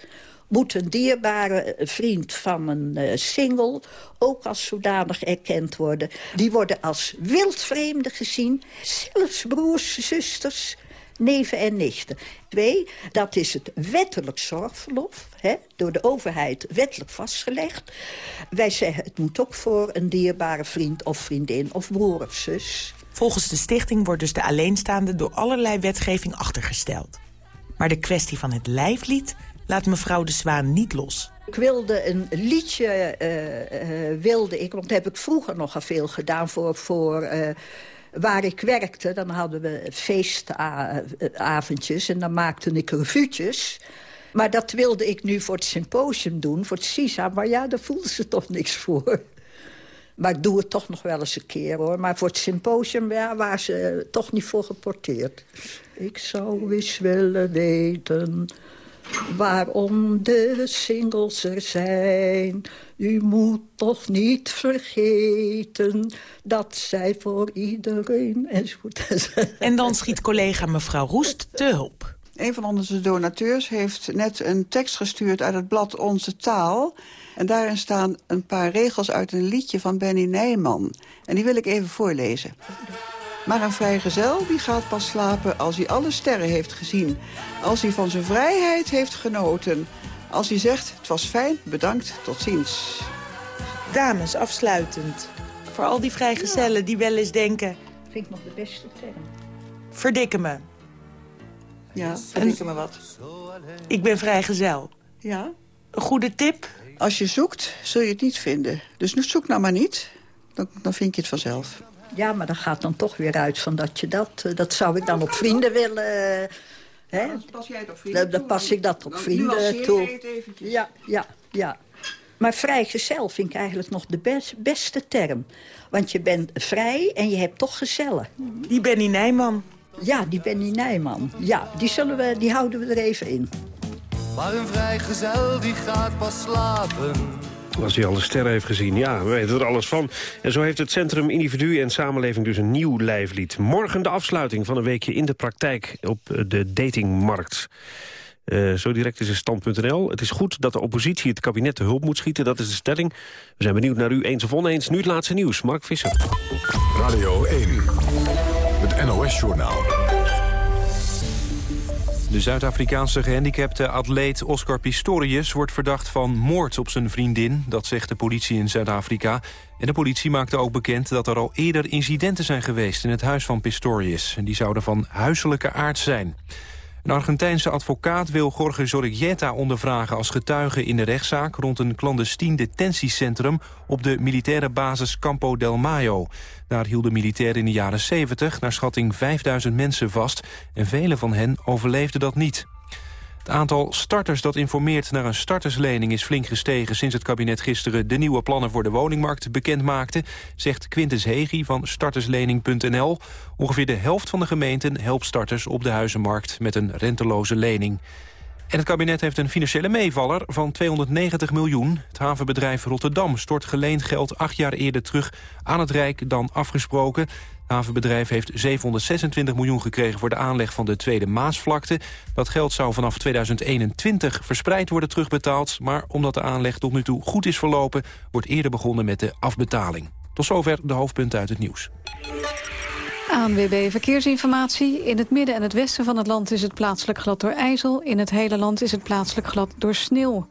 moet een dierbare vriend van een uh, single ook als zodanig erkend worden. Die worden als wildvreemden gezien, zelfs broers, zusters neven en nichten. Twee, dat is het wettelijk zorgverlof, hè, door de overheid wettelijk vastgelegd. Wij zeggen, het moet ook voor een dierbare vriend of vriendin of broer of zus. Volgens de stichting wordt dus de alleenstaande door allerlei wetgeving achtergesteld. Maar de kwestie van het lijflied laat mevrouw de Zwaan niet los. Ik wilde een liedje, uh, uh, wilde ik, want dat heb ik vroeger nogal veel gedaan voor... voor uh, waar ik werkte, dan hadden we feestavondjes en dan maakte ik revuutjes. Maar dat wilde ik nu voor het symposium doen, voor het CISA. Maar ja, daar voelden ze toch niks voor. Maar ik doe het toch nog wel eens een keer, hoor. Maar voor het symposium ja, waren ze toch niet voor geporteerd. Ik zou eens willen weten waarom de singles er zijn. U moet toch niet vergeten dat zij voor iedereen enzovoort. En dan schiet collega mevrouw Roest te hulp. Een van onze donateurs heeft net een tekst gestuurd uit het blad Onze Taal. En daarin staan een paar regels uit een liedje van Benny Nijman. En die wil ik even voorlezen. Maar een vrijgezel die gaat pas slapen als hij alle sterren heeft gezien. Als hij van zijn vrijheid heeft genoten. Als hij zegt, het was fijn, bedankt, tot ziens. Dames, afsluitend. Voor al die vrijgezellen die wel eens denken... Vind ik nog de beste term. Verdikken me. Ja, verdikken me wat. Ik ben vrijgezel. Ja. Een goede tip? Als je zoekt, zul je het niet vinden. Dus zoek nou maar niet. Dan, dan vind je het vanzelf. Ja, maar dan gaat dan toch weer uit van dat je dat... Eh, dat zou ik dan op vrienden willen... Hè? Dan pas jij het op vrienden Dan, pas ik dat op vrienden toe. Ja, ja, ja. Maar vrijgezel vind ik eigenlijk nog de best, beste term. Want je bent vrij en je hebt toch gezellen. Die Benny Nijman. Ja, die Benny Nijman. Ja, die, zullen we, die houden we er even in. Maar een vrijgezel die gaat pas slapen als hij alle sterren heeft gezien, ja, we weten er alles van. En zo heeft het Centrum Individu en Samenleving dus een nieuw lijflied. Morgen de afsluiting van een weekje in de praktijk op de datingmarkt. Uh, zo direct is het stand.nl. Het is goed dat de oppositie het kabinet te hulp moet schieten. Dat is de stelling. We zijn benieuwd naar u eens of oneens. Nu het laatste nieuws. Mark Visser. Radio 1. Het NOS-journaal. De Zuid-Afrikaanse gehandicapte atleet Oscar Pistorius wordt verdacht van moord op zijn vriendin. Dat zegt de politie in Zuid-Afrika. En de politie maakte ook bekend dat er al eerder incidenten zijn geweest in het huis van Pistorius. Die zouden van huiselijke aard zijn. Een Argentijnse advocaat wil Jorge Zorrigueta ondervragen als getuige in de rechtszaak rond een clandestien detentiecentrum op de militaire basis Campo del Mayo. Daar hielden militairen in de jaren 70 naar schatting 5000 mensen vast en vele van hen overleefden dat niet. Het aantal starters dat informeert naar een starterslening is flink gestegen... sinds het kabinet gisteren de nieuwe plannen voor de woningmarkt bekend maakte... zegt Quintus Hegi van starterslening.nl. Ongeveer de helft van de gemeenten helpt starters op de huizenmarkt... met een renteloze lening. En het kabinet heeft een financiële meevaller van 290 miljoen. Het havenbedrijf Rotterdam stort geleend geld acht jaar eerder terug aan het Rijk dan afgesproken. Havenbedrijf heeft 726 miljoen gekregen voor de aanleg van de Tweede Maasvlakte. Dat geld zou vanaf 2021 verspreid worden terugbetaald. Maar omdat de aanleg tot nu toe goed is verlopen, wordt eerder begonnen met de afbetaling. Tot zover de hoofdpunten uit het nieuws. ANWB Verkeersinformatie. In het midden en het westen van het land is het plaatselijk glad door ijzel. In het hele land is het plaatselijk glad door sneeuw.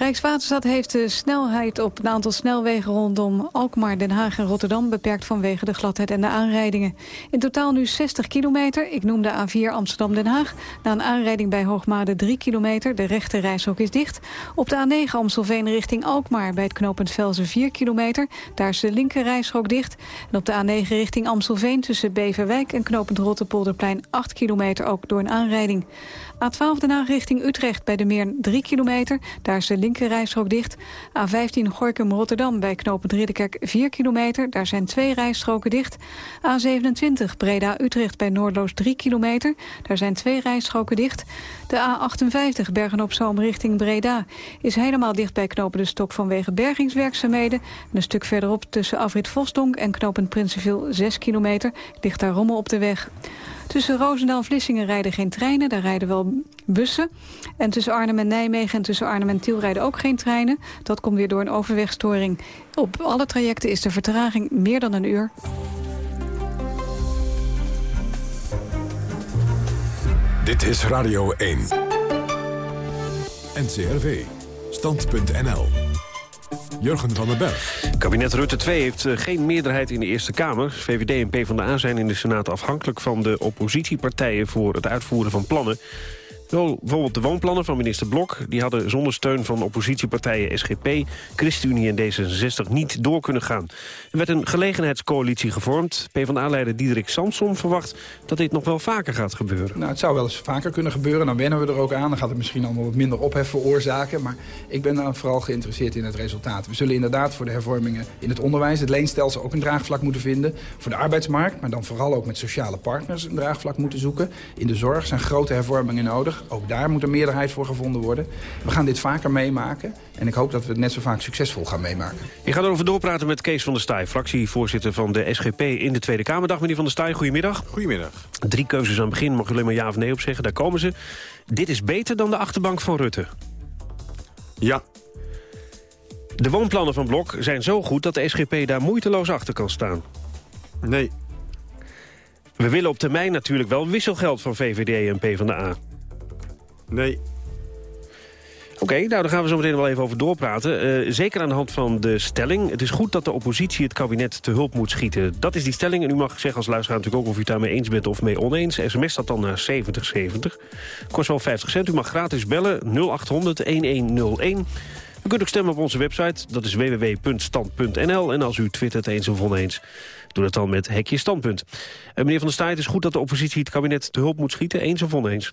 Rijkswaterstaat heeft de snelheid op een aantal snelwegen rondom Alkmaar, Den Haag en Rotterdam beperkt vanwege de gladheid en de aanrijdingen. In totaal nu 60 kilometer. Ik noem de A4 Amsterdam-Den Haag. Na een aanrijding bij Hoogmade 3 kilometer. De rechte reishok is dicht. Op de A9 Amstelveen richting Alkmaar bij het knooppunt Velzen 4 kilometer. Daar is de linker reishok dicht. En op de A9 richting Amstelveen tussen Beverwijk en knooppunt Rotterpolderplein 8 kilometer ook door een aanrijding. A12 Den Haag richting Utrecht bij de Meer 3 kilometer. Daar is de linker dicht. A15 Gorkum-Rotterdam bij knooppunt Ridderkerk 4 kilometer. Daar zijn twee rijstroken dicht. A27 Breda-Utrecht bij Noordloos 3 kilometer. Daar zijn twee rijstroken dicht. De A58 Bergen-op-Zoom richting Breda is helemaal dicht bij knopen de Stok vanwege bergingswerkzaamheden. En een stuk verderop tussen Afrit Vosdonk en knooppunt Prinsenville 6 kilometer ligt daar rommel op de weg. Tussen Roosendaal en Vlissingen rijden geen treinen, daar rijden wel bussen. En tussen Arnhem en Nijmegen en tussen Arnhem en Tiel rijden ook geen treinen. Dat komt weer door een overwegstoring. Op alle trajecten is de vertraging meer dan een uur. Dit is Radio 1. NCRV. Stand.nl. Jurgen van den Berg. Kabinet Rutte 2 heeft eh, geen meerderheid in de Eerste Kamer. VVD en PvdA zijn in de Senaat afhankelijk van de oppositiepartijen... voor het uitvoeren van plannen. Bijvoorbeeld de woonplannen van minister Blok... die hadden zonder steun van oppositiepartijen SGP, ChristenUnie en D66 niet door kunnen gaan. Er werd een gelegenheidscoalitie gevormd. PvdA-leider Diederik Samson verwacht dat dit nog wel vaker gaat gebeuren. Nou, het zou wel eens vaker kunnen gebeuren. Dan wennen we er ook aan. Dan gaat het misschien allemaal wat minder ophef veroorzaken. Maar ik ben dan vooral geïnteresseerd in het resultaat. We zullen inderdaad voor de hervormingen in het onderwijs... het leenstelsel ook een draagvlak moeten vinden. Voor de arbeidsmarkt, maar dan vooral ook met sociale partners... een draagvlak moeten zoeken. In de zorg zijn grote hervormingen nodig. Ook daar moet een meerderheid voor gevonden worden. We gaan dit vaker meemaken. En ik hoop dat we het net zo vaak succesvol gaan meemaken. Ik ga erover doorpraten met Kees van der Staaij, fractievoorzitter van de SGP in de Tweede Kamer. Dag meneer van der Staaij, goedemiddag. Goedemiddag. Drie keuzes aan het begin, mag u alleen maar ja of nee op zeggen. Daar komen ze. Dit is beter dan de achterbank van Rutte. Ja. De woonplannen van Blok zijn zo goed dat de SGP daar moeiteloos achter kan staan. Nee. We willen op termijn natuurlijk wel wisselgeld van VVD en PvdA. Nee. Oké, nou daar gaan we zo meteen wel even over doorpraten. Uh, zeker aan de hand van de stelling. Het is goed dat de oppositie het kabinet te hulp moet schieten. Dat is die stelling. En u mag zeggen als luisteraar natuurlijk ook of u het daarmee eens bent of mee oneens. SMS staat dan naar 7070. Kost wel 50 cent. U mag gratis bellen 0800 1101. U kunt ook stemmen op onze website. Dat is www.stand.nl. En als u twittert eens of oneens, doe dat dan met hekje standpunt. Uh, meneer Van der Staaij, het is goed dat de oppositie het kabinet te hulp moet schieten. Eens of oneens?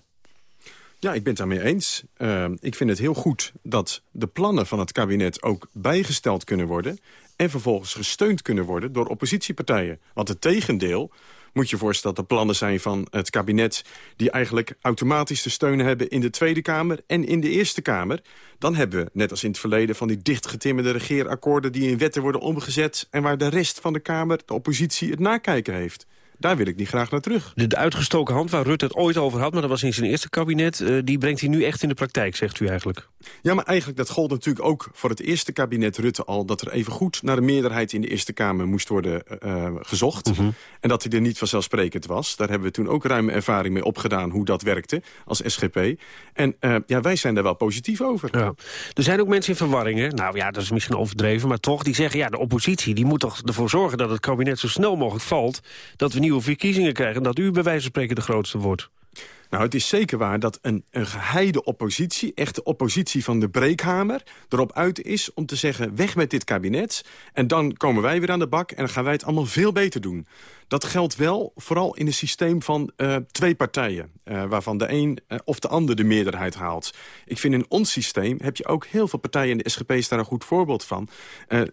Ja, ik ben het daarmee eens. Uh, ik vind het heel goed dat de plannen van het kabinet ook bijgesteld kunnen worden... en vervolgens gesteund kunnen worden door oppositiepartijen. Want het tegendeel moet je voorstellen dat er plannen zijn van het kabinet... die eigenlijk automatisch de steun hebben in de Tweede Kamer en in de Eerste Kamer. Dan hebben we, net als in het verleden, van die dichtgetimmerde regeerakkoorden... die in wetten worden omgezet en waar de rest van de Kamer, de oppositie, het nakijken heeft. Daar wil ik niet graag naar terug. De, uitgestoken hand waar Rutte het ooit over had... maar dat was in zijn eerste kabinet... Uh, die brengt hij nu echt in de praktijk, zegt u eigenlijk. Ja, maar eigenlijk dat gold natuurlijk ook voor het eerste kabinet Rutte al... dat er even goed naar de meerderheid in de Eerste Kamer moest worden uh, gezocht. Mm -hmm. En dat hij er niet vanzelfsprekend was. Daar hebben we toen ook ruime ervaring mee opgedaan... hoe dat werkte als SGP. En uh, ja, wij zijn daar wel positief over. Ja. Er zijn ook mensen in verwarring, hè? Nou ja, dat is misschien overdreven, maar toch... die zeggen, ja, de oppositie die moet toch ervoor zorgen... dat het kabinet zo snel mogelijk valt... dat we nieuwe verkiezingen krijgen... dat u bij wijze van spreken de grootste wordt. Nou, het is zeker waar dat een, een geheide oppositie... echt de oppositie van de breekhamer... erop uit is om te zeggen, weg met dit kabinet... en dan komen wij weer aan de bak en dan gaan wij het allemaal veel beter doen. Dat geldt wel vooral in een systeem van uh, twee partijen... Uh, waarvan de een uh, of de ander de meerderheid haalt. Ik vind in ons systeem heb je ook heel veel partijen... en de SGP is daar een goed voorbeeld van...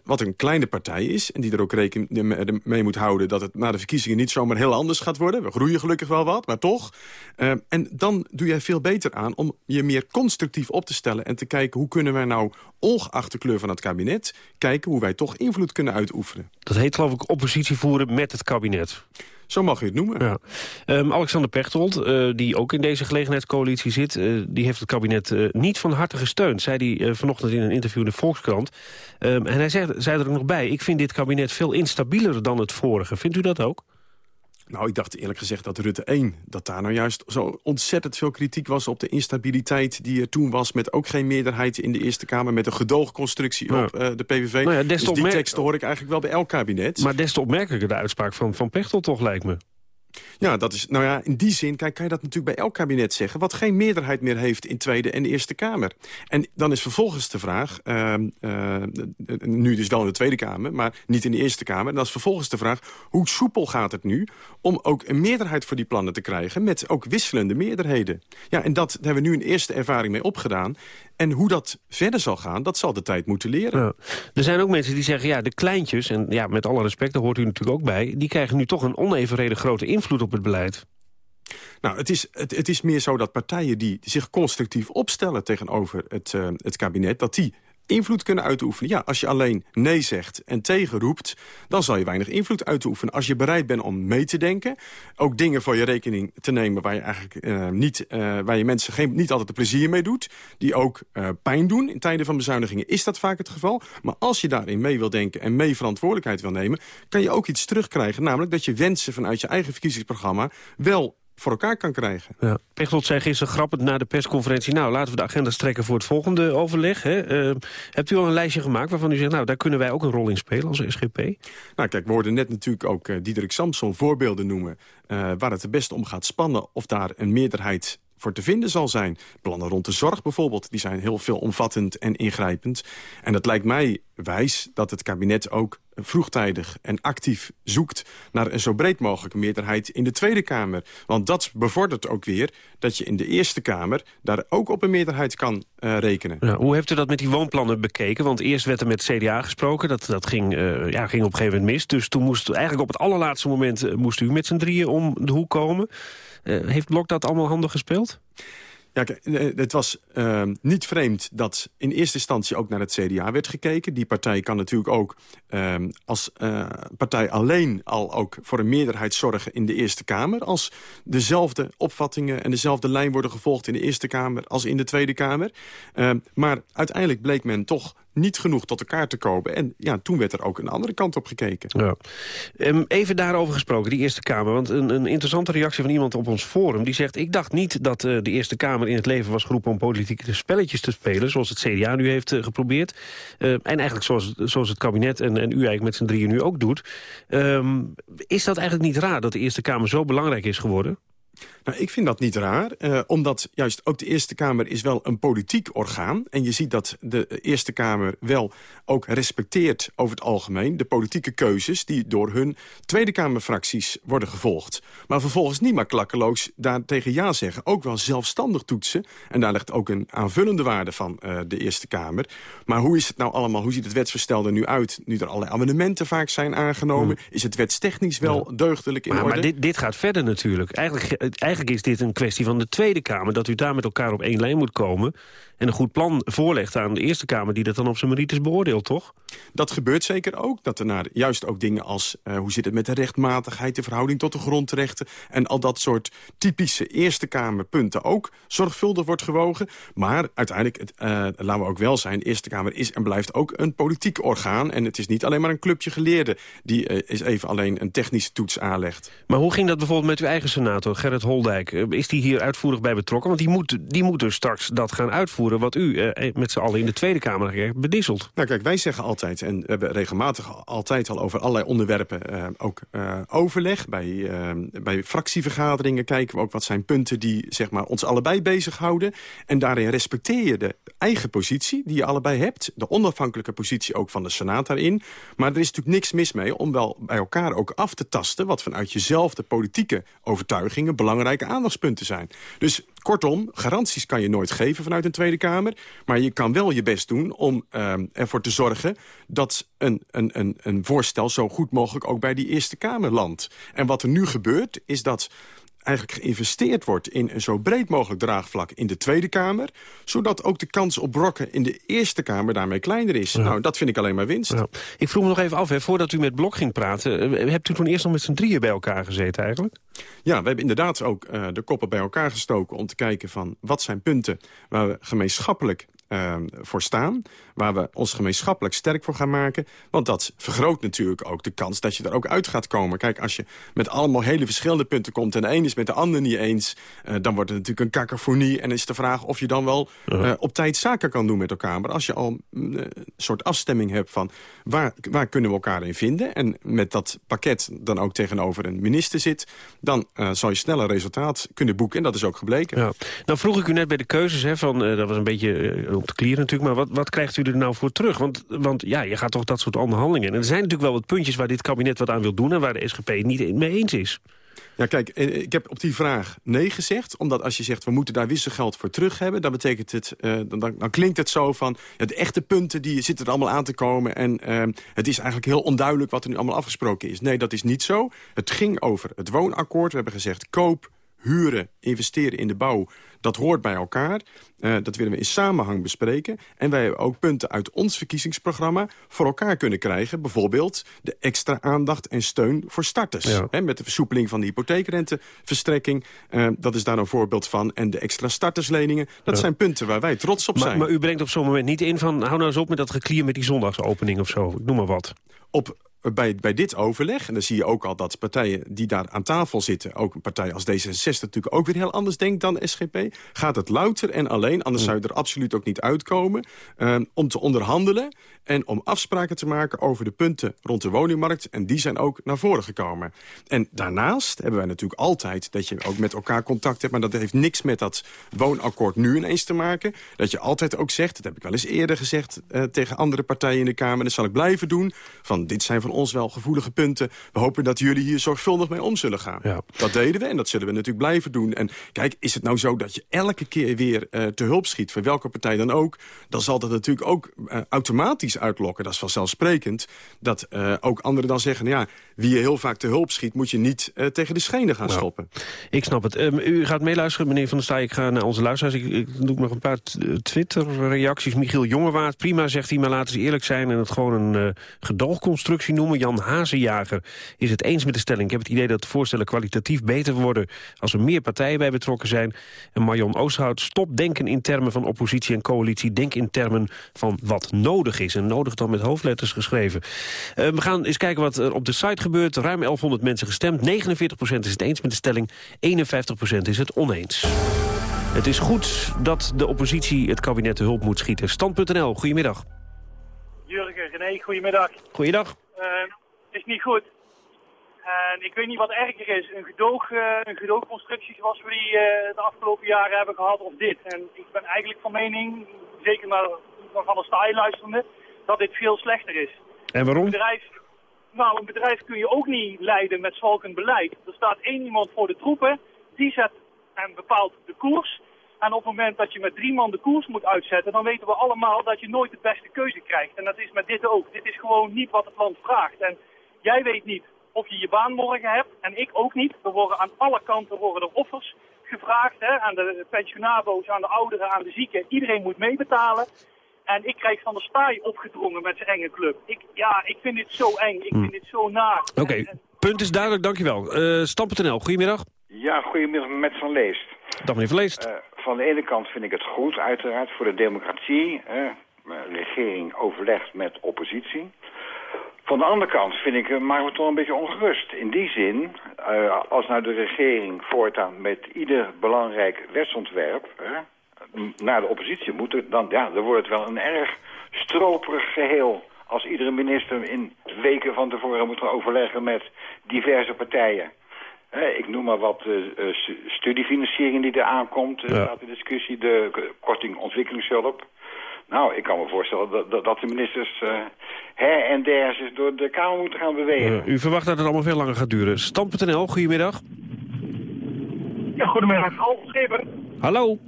wat een kleine partij is en die er ook rekening mee moet houden... dat het na de verkiezingen niet zomaar heel anders gaat worden. We groeien gelukkig wel wat, maar toch. en dan doe jij veel beter aan om je meer constructief op te stellen... en te kijken hoe kunnen wij nou, ongeacht de kleur van het kabinet... kijken hoe wij toch invloed kunnen uitoefenen. Dat heet geloof ik oppositie voeren met het kabinet. Zo mag je het noemen. Ja. Um, Alexander Pechtold, uh, die ook in deze gelegenheidscoalitie zit... Uh, die heeft het kabinet uh, niet van harte gesteund. Zei hij vanochtend in een interview in de Volkskrant. Um, en hij zei, zei er ook nog bij... ik vind dit kabinet veel instabieler dan het vorige. Vindt u dat ook? Nou, ik dacht eerlijk gezegd dat Rutte 1... dat daar nou juist zo ontzettend veel kritiek was... op de instabiliteit die er toen was... met ook geen meerderheid in de Eerste Kamer... met een gedoogconstructie op uh, de PVV. Nou ja, dus die teksten hoor ik eigenlijk wel bij elk kabinet. Maar des te opmerkelijker de uitspraak van, van Pechtel toch, lijkt me. Ja, dat is, nou ja, in die zin kijk, kan je dat natuurlijk bij elk kabinet zeggen... wat geen meerderheid meer heeft in Tweede en Eerste Kamer. En dan is vervolgens de vraag, uh, uh, nu dus wel in de Tweede Kamer... maar niet in de Eerste Kamer. Dan is vervolgens de vraag, hoe soepel gaat het nu... om ook een meerderheid voor die plannen te krijgen... met ook wisselende meerderheden. Ja, en dat daar hebben we nu een eerste ervaring mee opgedaan. En hoe dat verder zal gaan, dat zal de tijd moeten leren. Er zijn ook mensen die zeggen, ja, de kleintjes... en ja, met alle respect, daar hoort u natuurlijk ook bij... die krijgen nu toch een onevenredig grote invloed op het beleid. Nou, het is, het, het is meer zo dat partijen die zich constructief opstellen tegenover het, uh, het kabinet... dat die invloed kunnen uitoefenen. Ja, als je alleen nee zegt en tegenroept, dan zal je weinig invloed uitoefenen. Als je bereid bent om mee te denken, ook dingen voor je rekening te nemen... waar je, eigenlijk, uh, niet, uh, waar je mensen geen, niet altijd de plezier mee doet... die ook uh, pijn doen in tijden van bezuinigingen, is dat vaak het geval. Maar als je daarin mee wil denken en mee verantwoordelijkheid wil nemen... kan je ook iets terugkrijgen, namelijk dat je wensen vanuit je eigen verkiezingsprogramma... wel voor elkaar kan krijgen. Ja. Pechtold zei gisteren grappend na de persconferentie... nou, laten we de agenda strekken voor het volgende overleg. Hè. Uh, hebt u al een lijstje gemaakt waarvan u zegt... nou, daar kunnen wij ook een rol in spelen als SGP? Nou, kijk, we hoorden net natuurlijk ook uh, Diederik Samson voorbeelden noemen... Uh, waar het het beste om gaat spannen of daar een meerderheid voor te vinden zal zijn. Plannen rond de zorg bijvoorbeeld, die zijn heel veelomvattend en ingrijpend. En het lijkt mij wijs dat het kabinet ook vroegtijdig en actief zoekt... naar een zo breed mogelijke meerderheid in de Tweede Kamer. Want dat bevordert ook weer dat je in de Eerste Kamer... daar ook op een meerderheid kan uh, rekenen. Hoe heeft u dat met die woonplannen bekeken? Want eerst werd er met CDA gesproken, dat, dat ging, uh, ja, ging op een gegeven moment mis. Dus toen moest eigenlijk op het allerlaatste moment... Uh, moest u met z'n drieën om de hoek komen. heeft Blok dat allemaal handig gespeeld? Ja, het was uh, niet vreemd dat in eerste instantie ook naar het CDA werd gekeken. Die partij kan natuurlijk ook uh, als uh, partij alleen al ook voor een meerderheid zorgen in de Eerste Kamer. Als dezelfde opvattingen en dezelfde lijn worden gevolgd in de Eerste Kamer als in de Tweede Kamer. Uh, maar uiteindelijk bleek men toch niet genoeg tot elkaar te komen. En ja, toen werd er ook een andere kant op gekeken. Ja. Um, even daarover gesproken, die Eerste Kamer. Want een, een, interessante reactie van iemand op ons forum... die zegt, ik dacht niet dat uh, de Eerste Kamer in het leven was geroepen... om politieke spelletjes te spelen, zoals het CDA nu heeft uh, geprobeerd. Uh, en eigenlijk zoals, zoals het kabinet en, en u eigenlijk met z'n drieën nu ook doet. Um, is dat eigenlijk niet raar dat de Eerste Kamer zo belangrijk is geworden? Nou, ik vind dat niet raar, uh, omdat juist ook de Eerste Kamer is wel een politiek orgaan. En je ziet dat de Eerste Kamer wel ook respecteert over het algemeen... de politieke keuzes die door hun Tweede Kamerfracties worden gevolgd. Maar vervolgens niet maar klakkeloos daar tegen ja zeggen. Ook wel zelfstandig toetsen. En daar ligt ook een aanvullende waarde van uh, de Eerste Kamer. Maar hoe is het nou allemaal, hoe ziet het wetsvoorstel er nu uit... nu er allerlei amendementen vaak zijn aangenomen? Hmm. Is het wetstechnisch wel deugdelijk in maar, orde? Maar dit, dit gaat verder natuurlijk. Eigenlijk, eigenlijk Eigenlijk is dit een kwestie van de Tweede Kamer... dat u daar met elkaar op één lijn moet komen... en een goed plan voorlegt aan de Eerste Kamer... die dat dan op zijn merites beoordeelt, toch? Dat gebeurt zeker ook. Dat er naar juist ook dingen als... Uh, hoe zit het met de rechtmatigheid, de verhouding tot de grondrechten... en al dat soort typische Eerste Kamerpunten ook zorgvuldig wordt gewogen. Maar uiteindelijk, het, uh, laten we ook wel zijn... de Eerste Kamer is en blijft ook een politiek orgaan... en het is niet alleen maar een clubje geleerden... die uh, is even alleen een technische toets aanlegt. Maar hoe ging dat bijvoorbeeld met uw eigen senator, Gerrit Holdijk? Is die hier uitvoerig bij betrokken? Want die moet, die moet dus straks dat gaan uitvoeren... wat u eh, met z'n allen in de Tweede Kamer heeft bedisseld. Nou kijk, wij zeggen altijd, en we hebben regelmatig altijd al over allerlei onderwerpen... Uh, ook uh, overleg. Bij, uh, bij fractievergaderingen kijken we ook wat zijn punten... die zeg maar, ons allebei bezighouden. En daarin respecteer je de eigen positie die je allebei hebt. De onafhankelijke positie ook van de Senaat daarin. Maar er is natuurlijk niks mis mee om wel bij elkaar ook af te tasten... wat vanuit jezelf de politieke overtuigingen belangrijke aandachtspunten zijn. Dus kortom, garanties kan je nooit geven vanuit een Tweede Kamer. Maar je kan wel je best doen om uh, ervoor te zorgen... dat een, een, een, een voorstel zo goed mogelijk ook bij die Eerste Kamer landt. En wat er nu gebeurt, is dat eigenlijk geïnvesteerd wordt in een zo breed mogelijk draagvlak in de Tweede Kamer. Zodat ook de kans op brokken in de Eerste Kamer daarmee kleiner is. Ja. Nou, dat vind ik alleen maar winst. Ja. Ik vroeg me nog even af, hè, voordat u met Blok ging praten... Eh, hebt u toen eerst nog met z'n drieën bij elkaar gezeten eigenlijk? Ja, we hebben inderdaad ook uh, de koppen bij elkaar gestoken om te kijken van wat zijn punten waar we gemeenschappelijk uh, voor staan. Waar we ons gemeenschappelijk sterk voor gaan maken. Want dat vergroot natuurlijk ook de kans dat je er ook uit gaat komen. Kijk, als je met allemaal hele verschillende punten komt... en de een is met de ander niet eens... Uh, dan wordt het natuurlijk een kakofonie. En is de vraag of je dan wel uh, op tijd zaken kan doen met elkaar. Maar als je al mm, een soort afstemming hebt van... Waar, waar kunnen we elkaar in vinden... en met dat pakket dan ook tegenover een minister zit... dan zal je sneller resultaat kunnen boeken. En dat is ook gebleken. Ja. Nou vroeg ik u net bij de keuzes, hè, van, dat was een beetje op de klier natuurlijk... maar wat, wat krijgt u er nou voor terug? Want, want ja, je gaat toch dat soort onderhandelingen. En er zijn natuurlijk wel wat puntjes waar dit kabinet wat aan wil doen... en waar de SGP het niet mee eens is. Ja, kijk, ik heb op die vraag nee gezegd. Omdat als je zegt, we moeten daar wisselgeld voor terug hebben... dan betekent het, uh, dan, dan, klinkt het zo van... Ja, de echte punten die zitten er allemaal aan te komen... en uh, het is eigenlijk heel onduidelijk wat er nu allemaal afgesproken is. Nee, dat is niet zo. Het ging over het woonakkoord. We hebben gezegd, koop, huren, investeren in de bouw dat hoort bij elkaar. Uh, dat willen we in samenhang bespreken. En wij hebben ook punten uit ons verkiezingsprogramma voor elkaar kunnen krijgen. Bijvoorbeeld de extra aandacht en steun voor starters. Ja. He, met de versoepeling van de hypotheekrenteverstrekking. Uh, dat is daar een voorbeeld van. En de extra startersleningen. Dat ja. zijn punten waar wij trots op maar, zijn. Maar u brengt op zo'n moment niet in van... hou nou eens op met dat geklier met die zondagsopening of zo. Ik noem maar wat. Op bij, bij dit overleg, en dan zie je ook al dat partijen die daar aan tafel zitten... ook een partij als D66 natuurlijk ook weer heel anders denkt dan SGP... gaat het louter en alleen, anders zou je er absoluut ook niet uitkomen... Uh, om te onderhandelen en om afspraken te maken over de punten rond de woningmarkt. En die zijn ook naar voren gekomen. En daarnaast hebben wij natuurlijk altijd dat je ook met elkaar contact hebt... maar dat heeft niks met dat woonakkoord nu ineens te maken. Dat je altijd ook zegt, dat heb ik wel eens eerder gezegd... Uh, tegen andere partijen in de Kamer, en dat zal ik blijven doen... van dit zijn van ons wel gevoelige punten. We hopen dat jullie hier zorgvuldig mee om zullen gaan. Ja. Dat deden we en dat zullen we natuurlijk blijven doen. En kijk, is het nou zo dat je elke keer weer uh, te hulp schiet... voor welke partij dan ook... dan zal dat natuurlijk ook uh, automatisch uitlokken. Dat is vanzelfsprekend. Dat uh, ook anderen dan zeggen... Nou ja, wie je heel vaak te hulp schiet... moet je niet tegen de schenen gaan nou, schoppen. Ik snap het. Um, u gaat meeluisteren, meneer Van der Staaij. Ik ga naar onze luisteraars. Ik, ik doe nog een paar Twitter-reacties. Michiel Jongewaard, prima, zegt hij. Maar laten ze eerlijk zijn en het gewoon een gedoogconstructie noemen. Jan Hazenjager is het eens met de stelling. Ik heb het idee dat de voorstellen kwalitatief beter worden... als er meer partijen bij betrokken zijn. En Marion Oosthout, stop denken in termen van oppositie en coalitie. Denk in termen van wat nodig is. En nodig dan met hoofdletters geschreven. Uh, we gaan eens kijken wat er op de site gebeurt. Ruim 1100 mensen gestemd. 49% is het eens met de stelling. 51% is het oneens. Het is goed dat de oppositie het kabinet de hulp moet schieten. Stand.nl, goedemiddag. Jurgen, René, goedemiddag. Goeiedag. Uh, het is niet goed. En ik weet niet wat erger is, een, gedoog, uh, een gedoogconstructie zoals we die uh, de afgelopen jaren hebben gehad of dit. En ik ben eigenlijk van mening, zeker naar Van der Staaij luisterende, dat dit veel slechter is. En waarom? Een bedrijf, nou, een bedrijf kun je ook niet leiden met zwalkend beleid. Er staat één iemand voor de troepen, die zet en bepaalt de koers. En op het moment dat je met drie man de koers moet uitzetten, dan weten we allemaal dat je nooit de beste keuze krijgt. En dat is met dit ook. Dit is gewoon niet wat het land vraagt. En jij weet niet of je je baan morgen hebt, en ik ook niet. Er worden aan alle kanten worden er offers gevraagd, hè, aan de pensionabo's, aan de ouderen, aan de zieken. Iedereen moet meebetalen. En ik krijg van de staai opgedrongen met zijn enge club. Ik, ja, ik vind dit zo eng. Ik vind dit zo naar. Oké, okay. punt is duidelijk, dankjewel. Uh, Stam.nl, goedemiddag. Ja, goedemiddag met Van Leest. Dag meneer Van Leest. Uh, van de ene kant vind ik het goed, uiteraard, voor de democratie. Regering overlegt met oppositie. Van de andere kant vind ik, maken we toch een beetje ongerust. In die zin, uh, als nou de regering voortaan met ieder belangrijk wetsontwerp... naar de oppositie moet, dan, ja, dan wordt het wel een erg stroperig geheel... als iedere minister in weken van tevoren moet overleggen met diverse partijen. Uh, ik noem maar wat uh, studiefinanciering die er aankomt. Uh, ja. de discussie, de korting ontwikkelingshulp. Nou, ik kan me voorstellen dat, dat, dat de ministers uh, her en der door de Kamer moeten gaan bewegen. Uh, u verwacht dat het allemaal veel langer gaat duren. Stam.nl, goedemiddag. Ja, goedemiddag. Al Schipper. Hallo.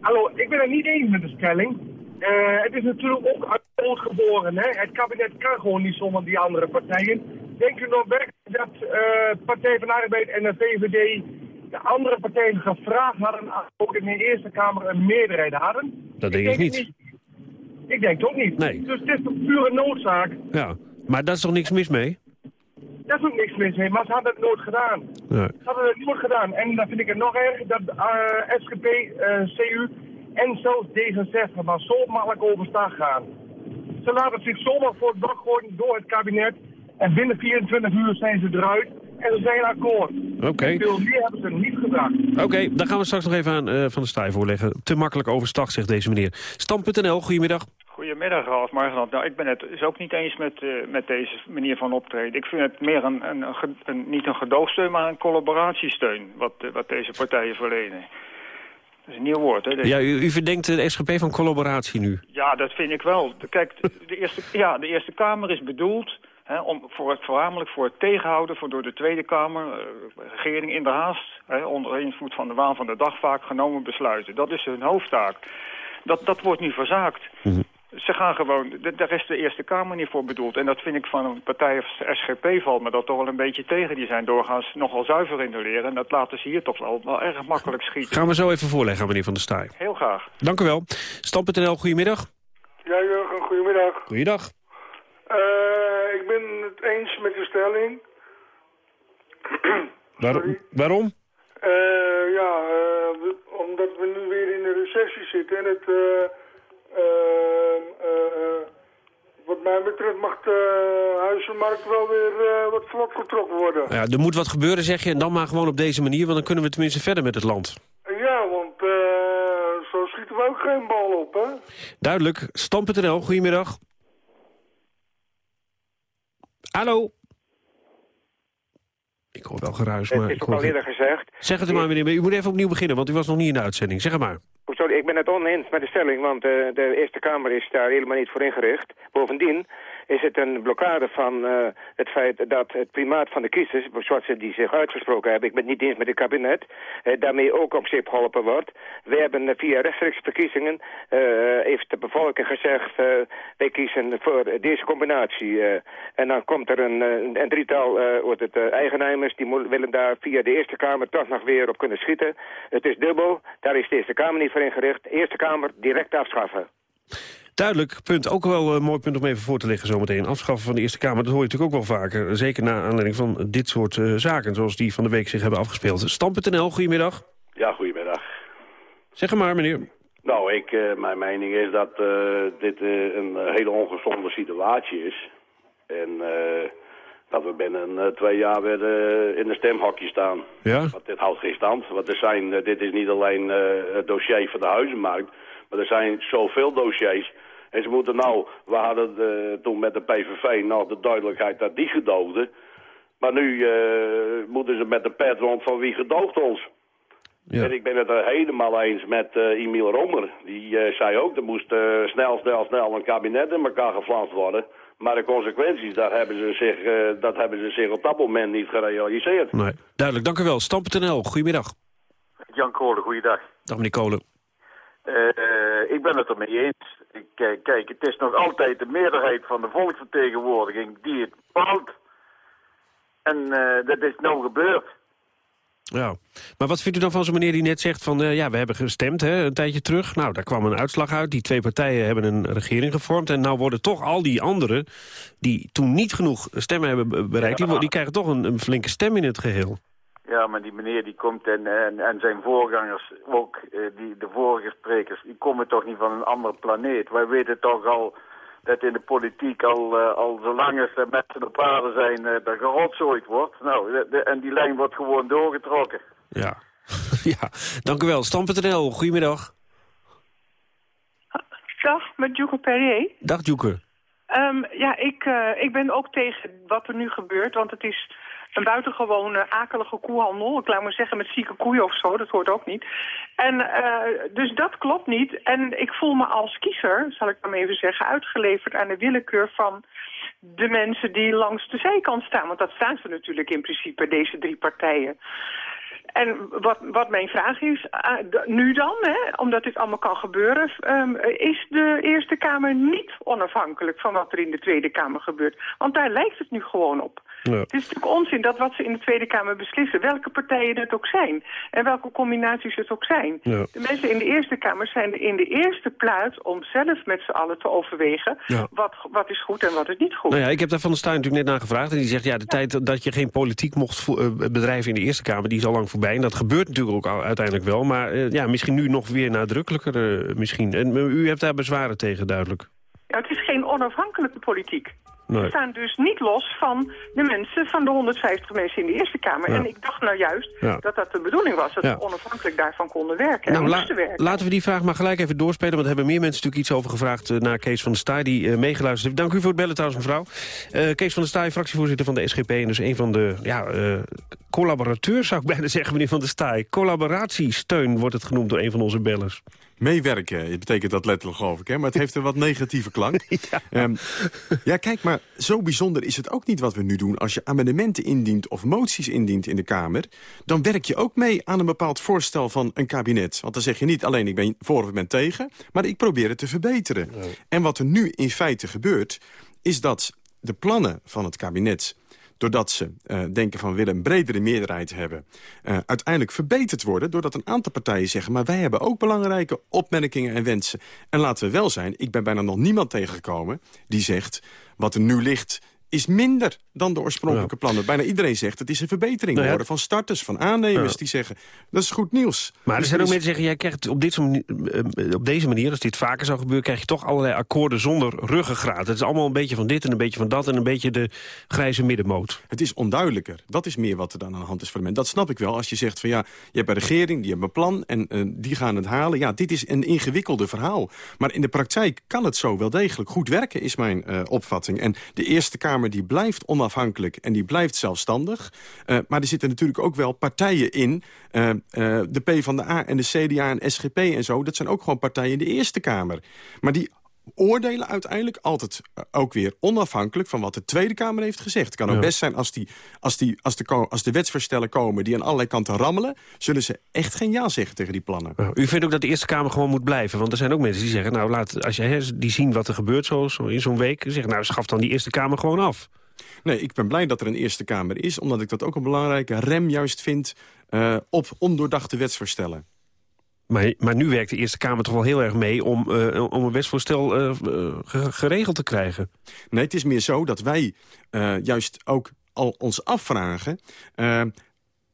Hallo, ik ben het niet eens met de stelling. Uh, het is natuurlijk ook uit geboren. Hè? Het kabinet kan gewoon niet zonder die andere partijen. Denk u nog werkelijk dat uh, Partij van de Arbeid en de VVD de andere partijen gevraagd hadden, ook in de Eerste Kamer een meerderheid hadden? Dat denk ik, denk niet. niet. Ik denk toch niet. Nee. Dus het is toch pure noodzaak. Ja, maar daar is toch niks mis mee? Daar is ook niks mis mee, maar ze hadden het nooit gedaan. Nee. Ze hadden het nooit gedaan. En dan vind ik het nog erg dat uh, SGP, uh, CU en zelfs D66 maar zo makkelijk overstag gaan. Ze laten zich zomaar voor het dak gooien door het kabinet. En binnen 24 uur zijn ze eruit en ze zijn akkoord. Oké. Veel meer hebben ze niet gebracht. Oké, daar gaan we straks nog even aan eh, Van de Staaij voorleggen. Te makkelijk overstag, zegt deze meneer. Stam.nl, goedemiddag. Goedemiddag, Ralf Margenland. Nou, ik ben het is ook niet eens met, eh, met deze manier van optreden. Ik vind het meer een, een, een- niet een gedoogsteun, maar een collaboratiesteun... wat, eh, wat deze partijen verlenen. Dat is een nieuw woord, hè? deze- Ja, u, u verdenkt de SGP van collaboratie nu. Ja, dat vind ik wel. Kijk, de Eerste, ja, de eerste Kamer is bedoeld hè, om voor het, voornamelijk voor het tegenhouden... voor door de Tweede Kamer, eh, regering in de haast... Hè, onder invloed van de waan van de dag vaak genomen besluiten. Dat is hun hoofdtaak. Dat, dat wordt nu verzaakt. Ze gaan gewoon, de- daar is de Eerste Kamer niet voor bedoeld. En dat vind ik van een partij als de SGP valt me dat toch wel een beetje tegen. Die zijn doorgaans nogal zuiver in de leer. En dat laten ze hier toch wel, wel erg makkelijk schieten. Gaan we zo even voorleggen, meneer Van der Staaij. Heel graag. Dank u wel. Stam.nl, goedemiddag. Ja, Jurgen, goedemiddag. Goeiedag. Eh, ik ben het eens met de stelling. Waarom? waarom? Eh, ja, eh, omdat we nu weer in een recessie zitten en het... eh, eh, eh, wat mij betreft mag de huizenmarkt wel weer eh, wat vlot getrokken worden. Ja, er moet wat gebeuren, zeg je, en dan maar gewoon op deze manier... want dan kunnen we tenminste verder met het land. Ja, want eh, zo schieten we ook geen bal op, hè? Duidelijk. Stam.nl, goedemiddag. Hallo. Ik hoor wel geruis, maar... Het is ook al eerder gezegd. Zeg het u maar, meneer. maar U moet even opnieuw beginnen, want u was nog niet in de uitzending. Zeg het maar. Ik ben het oneens met de stelling, want eh, de Eerste Kamer is daar helemaal niet voor ingericht. Bovendien is het een blokkade van eh, het feit dat het primaat van de kiezers, zoals ze die zich uitgesproken hebben, ik ben niet eens met het kabinet, eh, daarmee ook op zich geholpen wordt. We hebben eh, via rechtstreeks verkiezingen, heeft de bevolking gezegd, wij kiezen voor deze combinatie. en dan komt er een, eh, een drietal wordt het, eigenaars, die willen daar via de Eerste Kamer toch nog weer op kunnen schieten. Het is dubbel, daar is de Eerste Kamer niet voor ingericht. Eerste Kamer direct afschaffen. Duidelijk, punt. Ook wel een mooi punt om even voor te leggen zometeen. Afschaffen van de Eerste Kamer, dat hoor je natuurlijk ook wel vaker. Zeker na aanleiding van dit soort eh, zaken, zoals die van de week zich hebben afgespeeld. Stam.nl, goedemiddag. Ja, goedemiddag. Zeg maar, meneer. Nou, ik, eh, mijn mening is dat eh, dit eh, een eh, hele ongezonde situatie is. En eh, dat we binnen eh, twee jaar weer eh, in een stemhokje staan. Ja? Want dit houdt geen stand. Want er zijn, eh, dit is niet alleen eh, het dossier van de huizenmarkt, maar er zijn zoveel dossiers. En ze moeten nou, we hadden eh, toen met de PVV nog de duidelijkheid dat die gedoogden. Maar nu eh, moeten ze met de pet rond van wie gedoogt ons. En ik ben het er helemaal eens met eh Emiel Romer. Die eh, zei ook, er moest eh, snel, snel, snel een kabinet in elkaar geflanst worden. Maar de consequenties, daar hebben ze zich, eh, dat hebben ze zich op dat moment niet gerealiseerd. Nee. Duidelijk, dank u wel. Stam.nl, goedemiddag. Jan Kolen, goeiedag. Dag meneer Kolen. Ik ben het ermee eens. Ik, eh, kijk, het is nog altijd de meerderheid van de volksvertegenwoordiging die het bepaalt. En eh, dat is nou gebeurd. Ja. Maar wat vindt u dan van zo'n meneer die net zegt van... eh, ja, we hebben gestemd hè, een tijdje terug. Nou, daar kwam een uitslag uit. Die twee partijen hebben een regering gevormd. En nou worden toch al die anderen... die toen niet genoeg stemmen hebben be- bereikt... die, krijgen toch een flinke stem in het geheel. Ja, maar die meneer die komt en, en, en zijn voorgangers ook, eh, die, de vorige sprekers, die komen toch niet van een andere planeet. Wij weten toch al dat in de politiek al, eh, al zolang als er mensen op aarde zijn, eh er gerotzooid wordt. Nou, de- de- en die lijn wordt gewoon doorgetrokken. Ja. ja, dank u wel. Stam.nl, goedemiddag. Dag, met Joeke Perrier. Dag Joeke. Ehm, ja, ik, eh, ik ben ook tegen wat er nu gebeurt, want het is een buitengewoon eh, akelige koehandel. Ik laat maar zeggen met zieke koeien of zo, dat hoort ook niet. En eh, dus dat klopt niet. En ik voel me als kiezer, zal ik maar even zeggen, uitgeleverd aan de willekeur van de mensen die langs de zijkant staan. Want dat staan ze natuurlijk in principe, deze drie partijen. En wat, wat mijn vraag is, d- nu dan, hè, omdat dit allemaal kan gebeuren... ehm, is de Eerste Kamer niet onafhankelijk van wat er in de Tweede Kamer gebeurt? Want daar lijkt het nu gewoon op. Ja. Het is natuurlijk onzin dat wat ze in de Tweede Kamer beslissen, welke partijen het ook zijn en welke combinaties het ook zijn. Ja. De mensen in de Eerste Kamer zijn er in de eerste plaats om zelf met z'n allen te overwegen Ja. wat, wat is goed en wat is niet goed. Nou ja, ik heb daar Van der Staaij natuurlijk net naar gevraagd. En die zegt, ja, de tijd dat je geen politiek mocht eh, bedrijven in de Eerste Kamer... die is al lang voorbij. En dat gebeurt natuurlijk ook al uiteindelijk wel. Maar eh, ja, misschien nu nog weer nadrukkelijker eh, misschien. En u heeft daar bezwaren tegen, duidelijk. Ja, het is geen onafhankelijke politiek. Nee. We staan dus niet los van de mensen, van de 150 mensen in de Eerste Kamer. Ja. En ik dacht nou juist Ja. dat dat de bedoeling was, dat we onafhankelijk daarvan konden werken. Nou, en la- moesten werken. laten we die vraag maar gelijk even doorspelen... want er hebben meer mensen natuurlijk iets over gevraagd... eh, naar Kees van der Staaij, die eh, meegeluisterd heeft. Dank u voor het bellen trouwens, mevrouw. Eh, Kees van der Staaij, fractievoorzitter van de SGP... en dus een van de ja, collaborateurs, zou ik bijna zeggen, meneer van der Staaij. Collaboratiesteun wordt het genoemd door een van onze bellers. Meewerken, het betekent dat letterlijk geloof ik, hè? maar het heeft een wat negatieve klank. ja. ja, kijk, maar zo bijzonder is het ook niet wat we nu doen. Als je amendementen indient of moties indient in de Kamer... dan werk je ook mee aan een bepaald voorstel van een kabinet. Want dan zeg je niet alleen ik ben voor of ik ben tegen... maar ik probeer het te verbeteren. En wat er nu in feite gebeurt, is dat de plannen van het kabinet doordat ze eh, denken van willen een bredere meerderheid hebben... eh, uiteindelijk verbeterd worden doordat een aantal partijen zeggen... maar wij hebben ook belangrijke opmerkingen en wensen. En laten we wel zijn, ik ben bijna nog niemand tegengekomen... die zegt, wat er nu ligt is minder dan de oorspronkelijke plannen. Bijna iedereen zegt, het is een verbetering Nou ja. van starters, van aannemers, Ja. die zeggen, dat is goed nieuws. Maar er Dus zijn ook mensen die zeggen, jij krijgt op, dit eh, op deze manier, als dit vaker zou gebeuren, krijg je toch allerlei akkoorden zonder ruggengraat. Het is allemaal een beetje van dit en een beetje van dat en een beetje de grijze middenmoot. Het is onduidelijker. Dat is meer wat er dan aan de hand is voor de mensen. Dat snap ik wel. Als je zegt van ja, je hebt een regering, die hebben een plan... en eh, die gaan het halen. Ja, dit is een ingewikkelde verhaal. Maar in de praktijk kan het zo wel degelijk goed werken, is mijn eh, opvatting. En de Eerste Kamer die blijft onafhankelijk en die blijft zelfstandig. Eh, maar er zitten natuurlijk ook wel partijen in. eh, de PvdA en de CDA en SGP en zo. Dat zijn ook gewoon partijen in de Eerste Kamer. Maar die oordelen uiteindelijk altijd eh, ook weer onafhankelijk van wat de Tweede Kamer heeft gezegd. Het kan ook Ja. best zijn als, die, als, die, als, de, als de wetsvoorstellen komen die aan allerlei kanten rammelen, zullen ze echt geen ja zeggen tegen die plannen. Nou, u vindt ook dat de Eerste Kamer gewoon moet blijven? Want er zijn ook mensen die zeggen, nou, laat, als je die zien wat er gebeurt zo, zo in zo'n week... zeggen, nou, schaf dan die Eerste Kamer gewoon af. Nee, ik ben blij dat er een Eerste Kamer is, omdat ik dat ook een belangrijke rem juist vind eh, op ondoordachte wetsvoorstellen. Maar, maar nu werkt de Eerste Kamer toch wel heel erg mee om, eh, om een wetsvoorstel eh, eh, ge- geregeld te krijgen. Nee, het is meer zo dat wij juist ook al ons afvragen...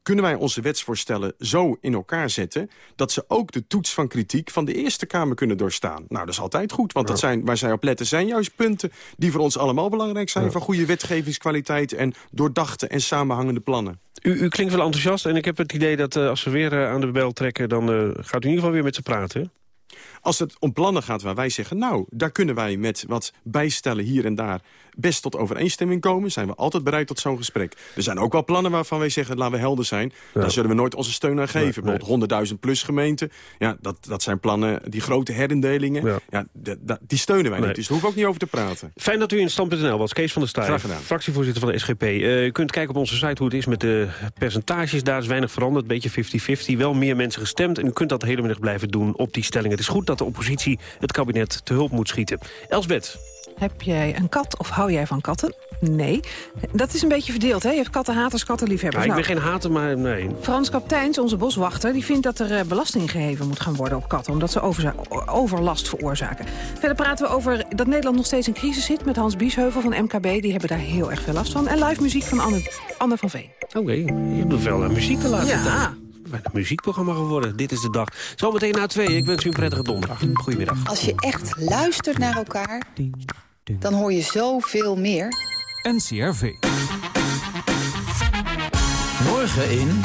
kunnen wij onze wetsvoorstellen zo in elkaar zetten... dat ze ook de toets van kritiek van de Eerste Kamer kunnen doorstaan? Nou, dat is altijd goed, want dat zijn, waar zij op letten zijn juist punten... die voor ons allemaal belangrijk zijn... van goede wetgevingskwaliteit en doordachte en samenhangende plannen. U, u klinkt wel enthousiast en ik heb het idee dat eh, als we weer eh, aan de bel trekken... dan eh, gaat u in ieder geval weer met ze praten. Als het om plannen gaat waar wij zeggen... nou, daar kunnen wij met wat bijstellen hier en daar... best tot overeenstemming komen, zijn we altijd bereid tot zo'n gesprek. Er zijn ook wel plannen waarvan wij zeggen, laten we helder zijn... daar zullen we nooit onze steun aan geven. Bijvoorbeeld 100.000 plus gemeenten. Ja, dat, dat zijn plannen, die grote herindelingen... Ja. die steunen wij Nee. niet, dus daar hoeven we ook niet over te praten. Fijn dat u in Stand.nl was. Kees van der Staaij, fractievoorzitter van de SGP. Eh, u kunt kijken op onze site hoe het is met de percentages. Daar is weinig veranderd, een beetje 50-50. Wel meer mensen gestemd en u kunt dat de hele middag blijven doen op die stelling. Het is goed dat de oppositie het kabinet te hulp moet schieten. Elsbeth. Heb jij een kat of hou jij van katten? Nee. Dat is een beetje verdeeld, hè? Je hebt kattenhaters, kattenliefhebbers. Nou, ik Nou, ben geen hater, maar nee. Frans Kapteins, onze boswachter, die vindt dat er eh, belasting geheven moet gaan worden op katten. Omdat ze overlast veroorzaken. Verder praten we over dat Nederland nog steeds in crisis zit met Hans Biesheuvel van MKB. Die hebben daar heel erg veel last van. En live muziek van Anne, Anne van Veen. Oké, je doet wel uh, muziek de laatste Ja. een muziekprogramma geworden. Dit is de dag. Zometeen na twee. Ik wens u een prettige donderdag. Goedemiddag. Als je echt luistert naar elkaar, dan hoor je zoveel meer. NCRV. Morgen in...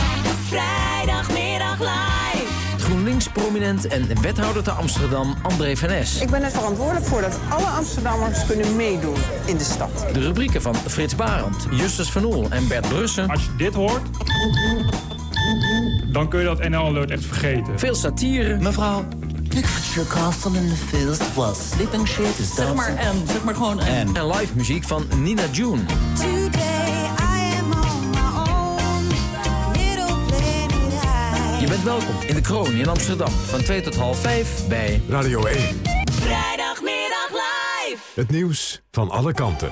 Vrijdagmiddag live. GroenLinks-prominent en wethouder te Amsterdam, André van Es. Ik ben er verantwoordelijk voor dat alle Amsterdammers kunnen meedoen in de stad. De rubrieken van Frits Barend, Justus van Oel en Bert Brussen. Als je dit hoort, dan kun je dat NL Alert echt vergeten. Veel satire. Mevrouw, ik vind your castle in the fields while sleeping shit is Zeg maar en, zeg maar gewoon en. En live muziek van Nina June. Je bent welkom in de Kroon in Amsterdam. Van 2 tot half 5 bij Radio 1. Vrijdagmiddag live. Het nieuws van alle kanten.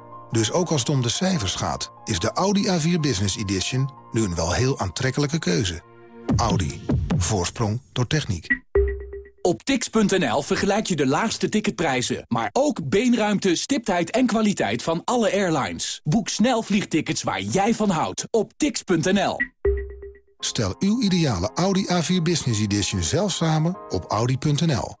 Dus ook als het om de cijfers gaat, is de Audi A4 Business Edition nu een wel heel aantrekkelijke keuze. Audi. Voorsprong door techniek. Op tix.nl vergelijk je de laagste ticketprijzen, maar ook beenruimte, stiptheid en kwaliteit van alle airlines. Boek snel vliegtickets waar jij van houdt op tix.nl. Stel uw ideale Audi A4 Business Edition zelf samen op audi.nl.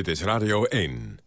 Dit is Radio 1.